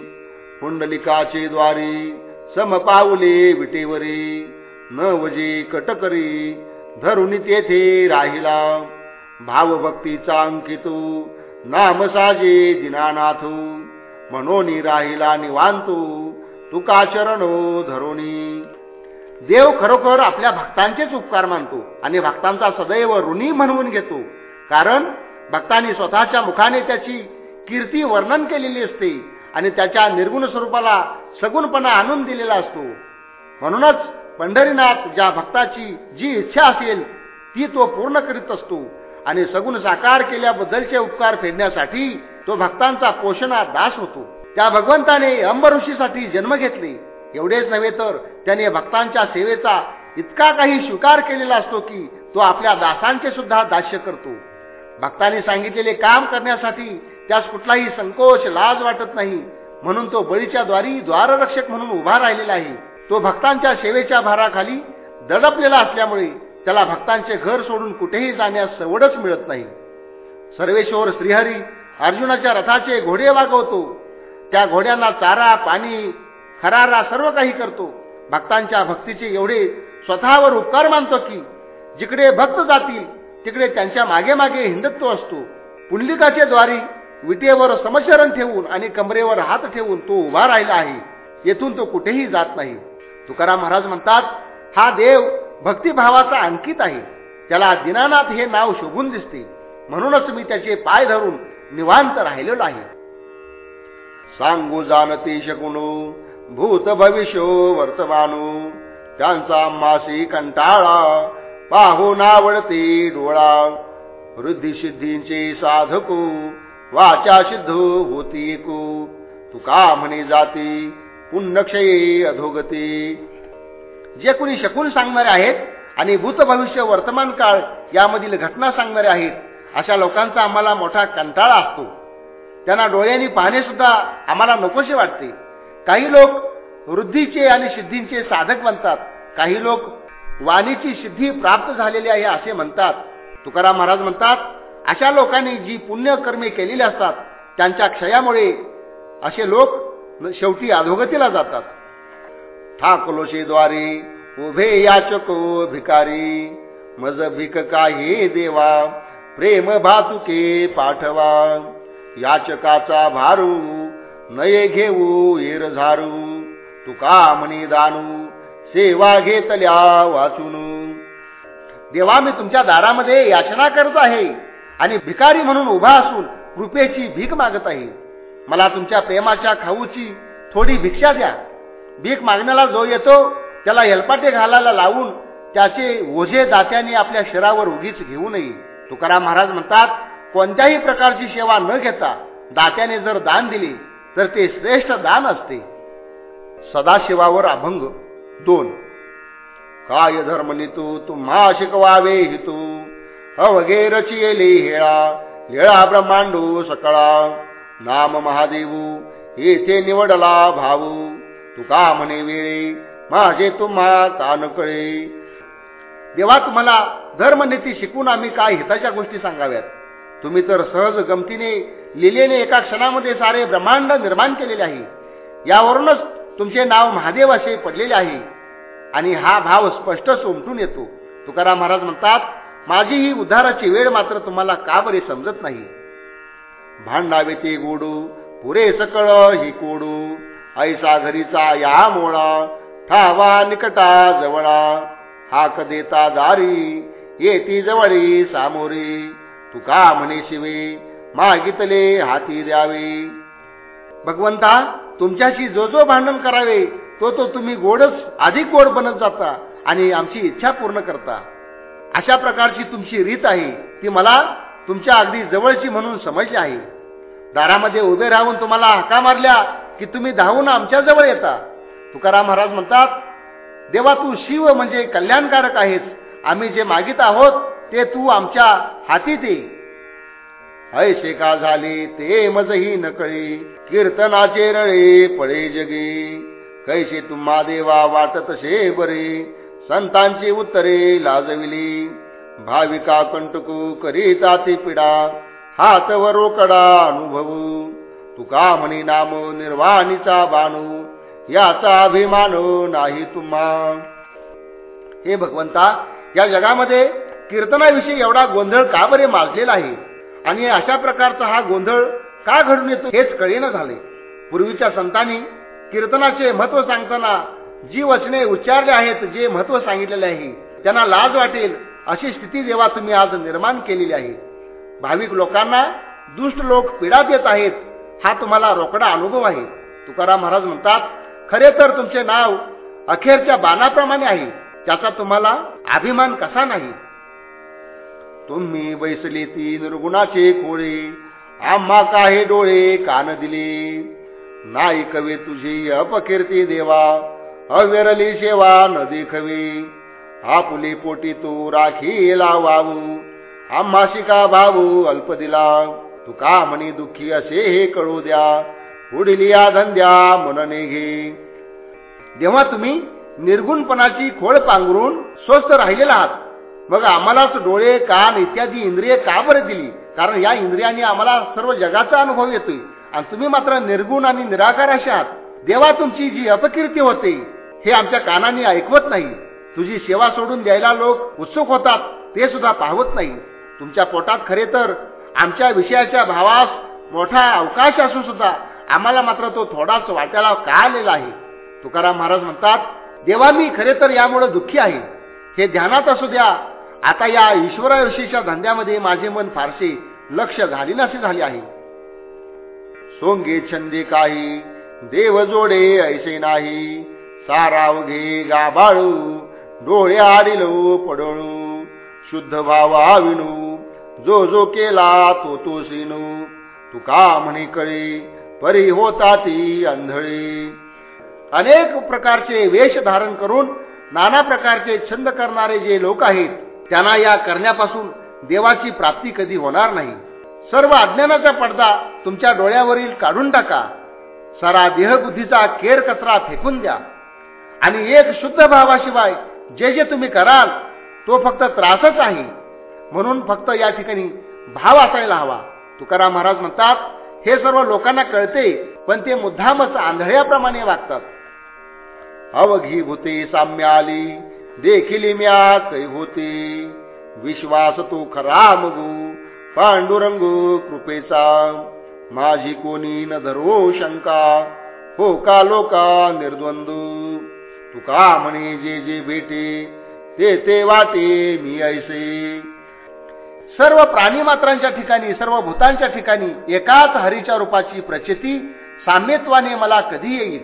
पुंडलिकाचे द्वारी समपावले विटेवरी. नवजे कटकरी धरुणी तेथे राहिला. भावभक्तीचा अंकितू नामसाजे दिनानाथ. म्हणून राहिला निवांतू. तुका चरणो धरोनी देव खरोखर आपल्या भक्तांचेच उपकार मानतो आणि भक्तांचा सदैव ऋणी म्हणवून घेतो. कारण भक्तांनी स्वतःच्या मुखाने त्याची कीर्ती वर्णन केलेली असते आणि त्याच्या निर्गुण स्वरूपाला सगुणपणा आणून दिलेला असतो. म्हणूनच पंढरीनाथ ज्या भक्ताची जी इच्छा असेल ती तो पूर्ण करीत असतो आणि सगुण साकार केल्याबद्दलचे उपकार फेडण्यासाठी तो भक्तांचा पोषणा दास होतो. त्या भगवंताने अंबऋषीसाठी जन्म घेतले. एवढेच नव्हे तर त्याने भक्तांच्या सेवेचा इतका काही स्वीकार केलेला असतो की तो आपल्या दासांचे सुद्धा दास्य करतो. भक्ताने सांगितलेले काम करण्यासाठी त्यास कुठलाही संकोच लाज वाटत नाही. म्हणून तो बळीच्या द्वारी द्वाररक्षक म्हणून उभा राहिलेला आहे. तो भक्तांच्या सेवेच्या भाराखाली दडपलेला असल्यामुळे त्याला भक्तांचे घर सोडून कुठेही जाण्यास सवडच मिळत नाही. सर्वेश्वर श्रीहरी अर्जुनाच्या रथाचे घोडे वागवतो. त्या घोड्यांना चारा पाणी खरारा सर्व काही करतो. भक्तांच्या भक्तीचे एवढे स्वतःवर उपकार मानतो की जिकडे भक्त जातील तिकडे त्यांच्या मागे मागे हिंदत्व असतो. पुंडलिकाचे द्वारी विटेवर समशरण ठेवून आणि कमरेवर हात ठेवून तो उभा राहिला आहे. येथून तो कुठेही जात नाही. तुकाराम महाराज म्हणतात हा देव भक्तिभावाचा अंकित आहे. त्याला दिनानाथ हे नाव शोभून दिसते. म्हणूनच मी त्याचे पाय धरून निवांत राहिलेलो आहे. सांगू जाणते शकून भूत भविष्यो वर्तमानो. त्यांचा मासी कंटाळा पाहून आवडते डोळा. वृद्धी सिद्धींचे साधको वाचा सिद्ध होती को तुका म्हणे जाती पुण्यक्षये अधोगती. जे कोणी शकून सांगणारे आहेत आणि भूत भविष्य वर्तमान काळ यामधील घटना सांगणारे आहेत अशा लोकांचा आम्हाला मोठा कंटाळा असतो. त्यांना डोळ्यांनी पाहणे सुद्धा आम्हाला नकोसे वाटते. काही लोक वृद्धीचे आणि सिद्धींचे साधक म्हणतात काही लोक वाणीची सिद्धी प्राप्त झालेली आहे असे म्हणतात. तुकाराम महाराज म्हणतात अशा लोकांनी जी पुण्यकर्मे केलेली असतात त्यांच्या क्षयामुळे असे लोक शेवटी अधोगतीला जातात. ठाकलोशेद्वारे उभे याचको भिकारी मज भिक काही देवा प्रेम भातुके पाठवा. याचकाचा भारू नये घेऊ येर झारू तुका म्हणे दानू सेवा घेतल्या वाचून. देवा मी तुमच्या दारामध्ये याचना करत आहे आणि भिकारी म्हणून उभा असून कृपेची भीक मागत आहे. मला तुमच्या प्रेमाच्या खाऊची थोडी भिक्षा द्या. भीक मागण्याला जो येतो त्याला हेलपाटे घालायला लावून त्याचे ओझे दात्याने आपल्या शरीरावर उगीच घेऊ नये. तुकाराम महाराज म्हणतात कोणत्याही प्रकारची सेवा न घेता दात्याने जर दान दिले तर ते श्रेष्ठ दान असते. सदाशिवावर अभंग दोन. काय धर्म नितू तुम्हा शिकवावे हितू. अवघे रचियले हेळा हेळा ब्रह्मांडू सकळा. नाम महादेवू येथे निवडला भाऊ तुका म्हणे वेळे माझे तुम्हा का कळे. देवा तुम्हाला धर्मनीती शिकून आम्ही काय हिताच्या गोष्टी सांगाव्यात? तुम्ही तर सहज गमतीने लिलेने एका क्षणामध्ये सारे ब्रह्मांड निर्माण केलेले आहे. यावरूनच तुमचे नाव महादेव असे पडलेले आहे. आणि हा भाव स्पष्टच उमटून येतो. तुकाराम महाराज म्हणतात माझी ही उद्धाराची वेळ मात्र तुम्हाला का बरे समजत नाही? भांडावे ते गोडू पुरे सकळ ही कोडू. ऐसा घरीचा या मोळा ठावा निकटा जवळा. हाक देता दारी येती जवळी सामोरी. तुका म्हणे शिवे मागितले हाती द्यावे. भगवंता तुमच्याशी जो जो भांडण करावे तो तो तुम्ही गोडच अधिक गोड बनत जाता आणि आमची इच्छा पूर्ण करता. अशा प्रकारची तुमची रीत आहे ती मला तुमच्या अगदी जवळची म्हणून समजली आहे. दारामध्ये उभे राहून तुम्हाला हाका मारल्या की तुम्ही धावून आमच्या जवळ येता. तुकाराम महाराज म्हणतात देवा तू शिव म्हणजे कल्याणकारक आहेस. आम्ही जे मागित आहोत ते तू आमच्या हाती दे. ऐसे का झाले ते मजही नकळी कीर्तनाचे रळे पळे जगे. कैसे तुम्हा देवा वाटत तसे बरे संतांची उत्तरे लाजविली. भाविका कंटकू करीता ती पिडा हात वरोकडा अनुभवू. तुका म्हणी नाम निर्वाणीचा बाणू याचा अभिमान नाही तुम्हा. हे भगवंता या जगामध्ये कीर्तनाविषयी एवढा गोंधळ का बरे माजलेला आहे? आणि अशा प्रकारचा हा गोंधळ का घडून येतो हेच कळेना झाले. पूर्वीच्या संतांनी कीर्तनाचे महत्त्व सांगताना जी वचने उच्चारले आहेत जे महत्त्व सांगितलेले आहे त्यांना लाज वाटेल अशी स्थिती जेव्हा तुम्ही आज निर्माण केलेली आहे. भाविक लोकांना दुष्ट लोक पीडा देत आहेत हा तुम्हाला रोकडा अनुभव आहे. तुकाराम महाराज म्हणतात खरे तर तुमचे नाव अखेरच्या बाणाप्रमाणे आहे. त्याचा तुम्हाला अभिमान कसा नाही? तुम्ही बैसले ती निर्गुणाचे खोळे. आम्हा काही डोळे कान दिले? नाही कवे तुझी अपकीर्ती देवा. अविरली सेवा न देखवे. आपुले पोटी तू राखी लावावू. आम्हा शिका भाऊ अल्प दिला. तुका म्हणे दुःखी असे हे कळू द्या. पुढील या धंद्या मनने घे जेव्हा तुम्ही निर्गुणपणाची खोळ पांघरून स्वस्थ राहिलेला आहात. मग आम्हालाच डोळे कान इत्यादी इंद्रिय का बरं दिली? कारण या इंद्रियांनी आम्हाला सर्व जगाचा अनुभव येतोय. आणि तुम्ही मात्र निर्गुण आणि निराकार अशात आहात. देवा तुमची जी अपकीर्ती होते हे आमच्या कानाने ऐकवत नाही. तुझी सेवा सोडून द्यायला लोक उत्सुक होतात ते सुद्धा पाहवत नाही. तुमच्या पोटात खरे तर आमच्या विषयाच्या भावास मोठा अवकाश असून सुद्धा आम्हाला मात्र तो थोडाच वाट्याला का आलेला आहे? तुकाराम महाराज म्हणतात देवा मी खरे तर यामुळे दुःखी आहे. हे ध्यानात असू द्या आता या ईश्वरायुषीच्या धंद्यामध्ये माझे मन फारसे लक्ष घालीनासे झाले आहे. सोंगे छंदे काही देव जोडे ऐसे नाही. साराव घे गाबाळू डोळे आडिलो पडळू. शुद्ध भावा विणू जो जो केला तो तो सिनू. तुका म्हणे कळे परी होता ती आंधळी अनेक प्रकारचे वेश धारण करून नाना प्रकारचे छंद करणारे जे लोक आहेत त्यांना या करण्यापासून देवाची प्राप्ती कधी होणार नाही. सर्व अज्ञानाचा पडदा तुमच्या डोळ्यावरील काढून टाका. सारा देहबुद्धीचा केर कचरा फेकून द्या. आणि एक शुद्ध भावाशिवाय जे जे तुम्ही कराल तो फक्त त्रासच आहे. म्हणून फक्त या ठिकाणी भाव असायला हवा. तुकाराम महाराज म्हणतात हे सर्व लोकांना कळते पण ते मुद्दामच आंधळ्याप्रमाणे वागतात. अवघी भूते साम्य आली देखील म्या कै होते. विश्वास तो खरा मगू पांडुरंगू कृपेचा. माझी कोणी न धरो शंका हो का लोका निर्द्वंदू? तुका म्हणे जे जे भेटे ते ते वाटे मी ऐसे. सर्व प्राणी मात्रांच्या ठिकाणी सर्व भूतांच्या ठिकाणी एकाच हरीच्या रूपाची प्रचिती साम्यत्वाने मला कधी येईल?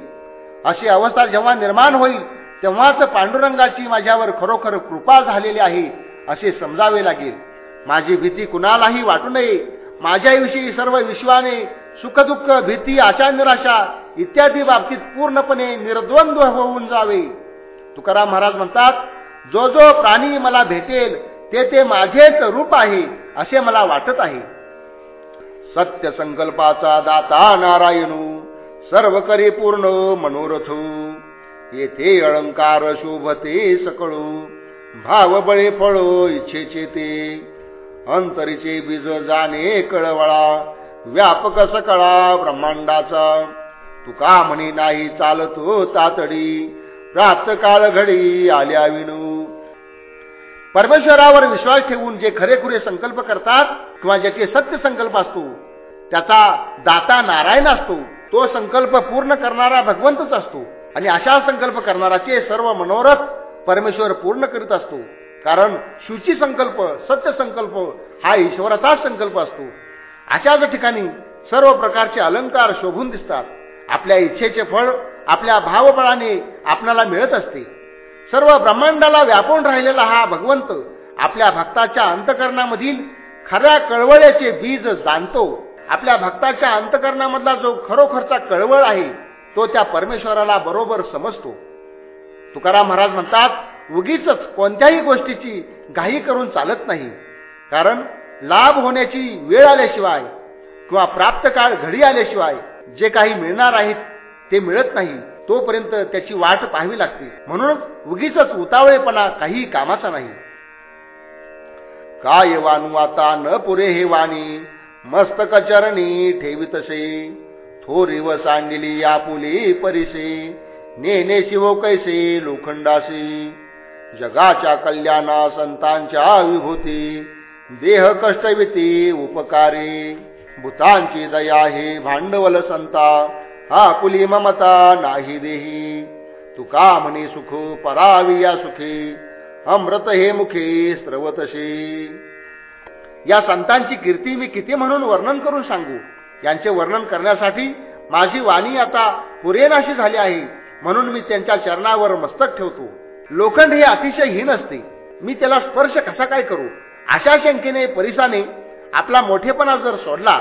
अशी अवस्था जेव्हा निर्माण होईल तेव्हाच पांडुरंगाची माझ्यावर खरोखर कृपा झालेली आहे असे समजावे लागेल. माझी भीती कुणालाही वाटू नये. माझ्याविषयी सर्व विश्वाने सुखदुःख भीती आशा निराशा इत्यादी बाबतीत पूर्णपणे निर्द्वंद्व होऊन जावे. तुकाराम महाराज म्हणतात जो जो प्राणी मला भेटेल ते ते माझेच रूप आहे असे मला वाटत आहे. सत्य संकल्पाचा दाता नारायणू सर्व करी पूर्ण मनोरथू. येथे अलंकार शोभते सकळू. भाव बळे फळो इच्छेचे ते. अंतरीचे बीज जाणे कळवळा. व्यापक सकळा ब्रह्मांडाचा. तुका म्हणे नाही चालतो तातडी. प्राप्त काळ घडी आल्या विनू परमेश्वरावर विश्वास ठेवून जे खरेखुरे संकल्प करतात किंवा ज्याचे सत्य संकल्प असतो त्याचा दाता नारायण असतो. तो संकल्प पूर्ण करणारा भगवंतच असतो. आणि अशा संकल्प करणाराचे सर्व मनोरथ परमेश्वर पूर्ण करीत असतो. कारण शुची संकल्प सत्य संकल्प हा ईश्वराचाच संकल्प असतो. अशाच ठिकाणी सर्व प्रकारचे अलंकार शोभून दिसतात. आपल्या इच्छेचे फळ आपल्या भावबळाने आपणाला मिळत असते. सर्व ब्रह्मांडाला व्यापून राहिलेला हा भगवंत आपल्या भक्ताच्या अंतकरणामधील खऱ्या कळवळ्याचे बीज जाणतो. आपल्या भक्ताच्या अंतकरणामधला जो खरोखरचा कळवळ आहे तो त्या परमेश्वराला बरोबर समजतो. तुकाराम महाराज म्हणतात उगीच कोणत्याही गोष्टीची घाई करून चालत नाही. कारण लाभ होण्याची वेळ आल्याशिवाय किंवा प्राप्त काळ घडी आल्याशिवाय जे काही मिळणार आहेत ते मिळत नाही. तोपर्यंत त्याची वाट पाहावी लागते. म्हणून उगीच उतावळेपणा काही कामाचा नाही. काय वानू आता न पुरे हे वाणी? मस्तक चरणी ठेवितसे थोरी व सांडिली आपुली परिसे. नेने शिव कैसे लोखंडासी. जगाच्या कल्याणा संतांच्या विभूती. देह कष्टविती उपकारी. भूतांची दया हे भांडवल संता. हा कुली ममता नाही देही. तुका म्हणे सुख परावी या सुखी. अमृत हे मुखे स्रवतशी. या संतांची कीर्ती मी किती म्हणून वर्णन करून सांगू? यांचे वर्णन करण्यासाठी माझी वाणी आता पुरेनाशी झाली आहे म्हणून मी त्यांच्या चरणावर मस्तक ठेवतो. लोखंड हे अतिशय हीन असते. मी त्याला स्पर्श कसा काय करू? अशा शंकेने परिसाने आपला मोठेपणा जर सोडला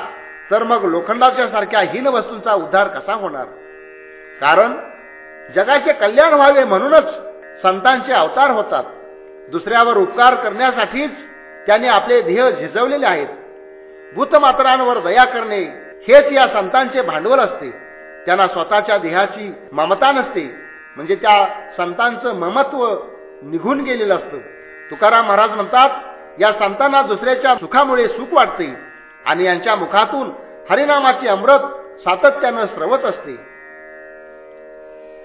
तर मग लोखंडाच्या सारख्या हीन वस्तूंचा उद्धार कसा होणार? कारण जगाचे कल्याण व्हावे म्हणूनच संतांचे अवतार होतात. दुसऱ्यावर उपकार करण्यासाठीच त्याने आपले ध्येय झिजवलेले आहेत. भूतमात्रांवर दया करणे हेच या संतांचे भांडवल असते. त्यांना स्वतःच्या देहाची ममता नसते. म्हणजे त्या संतांचं ममत्व निघून गेलेलं असतं. तुकाराम महाराज म्हणतात या संतांना दुसऱ्याच्या सुखामुळे सुख वाटते आणि यांच्या मुखातून हरिनामाचे अमृत सातत्यानं स्रवत असते.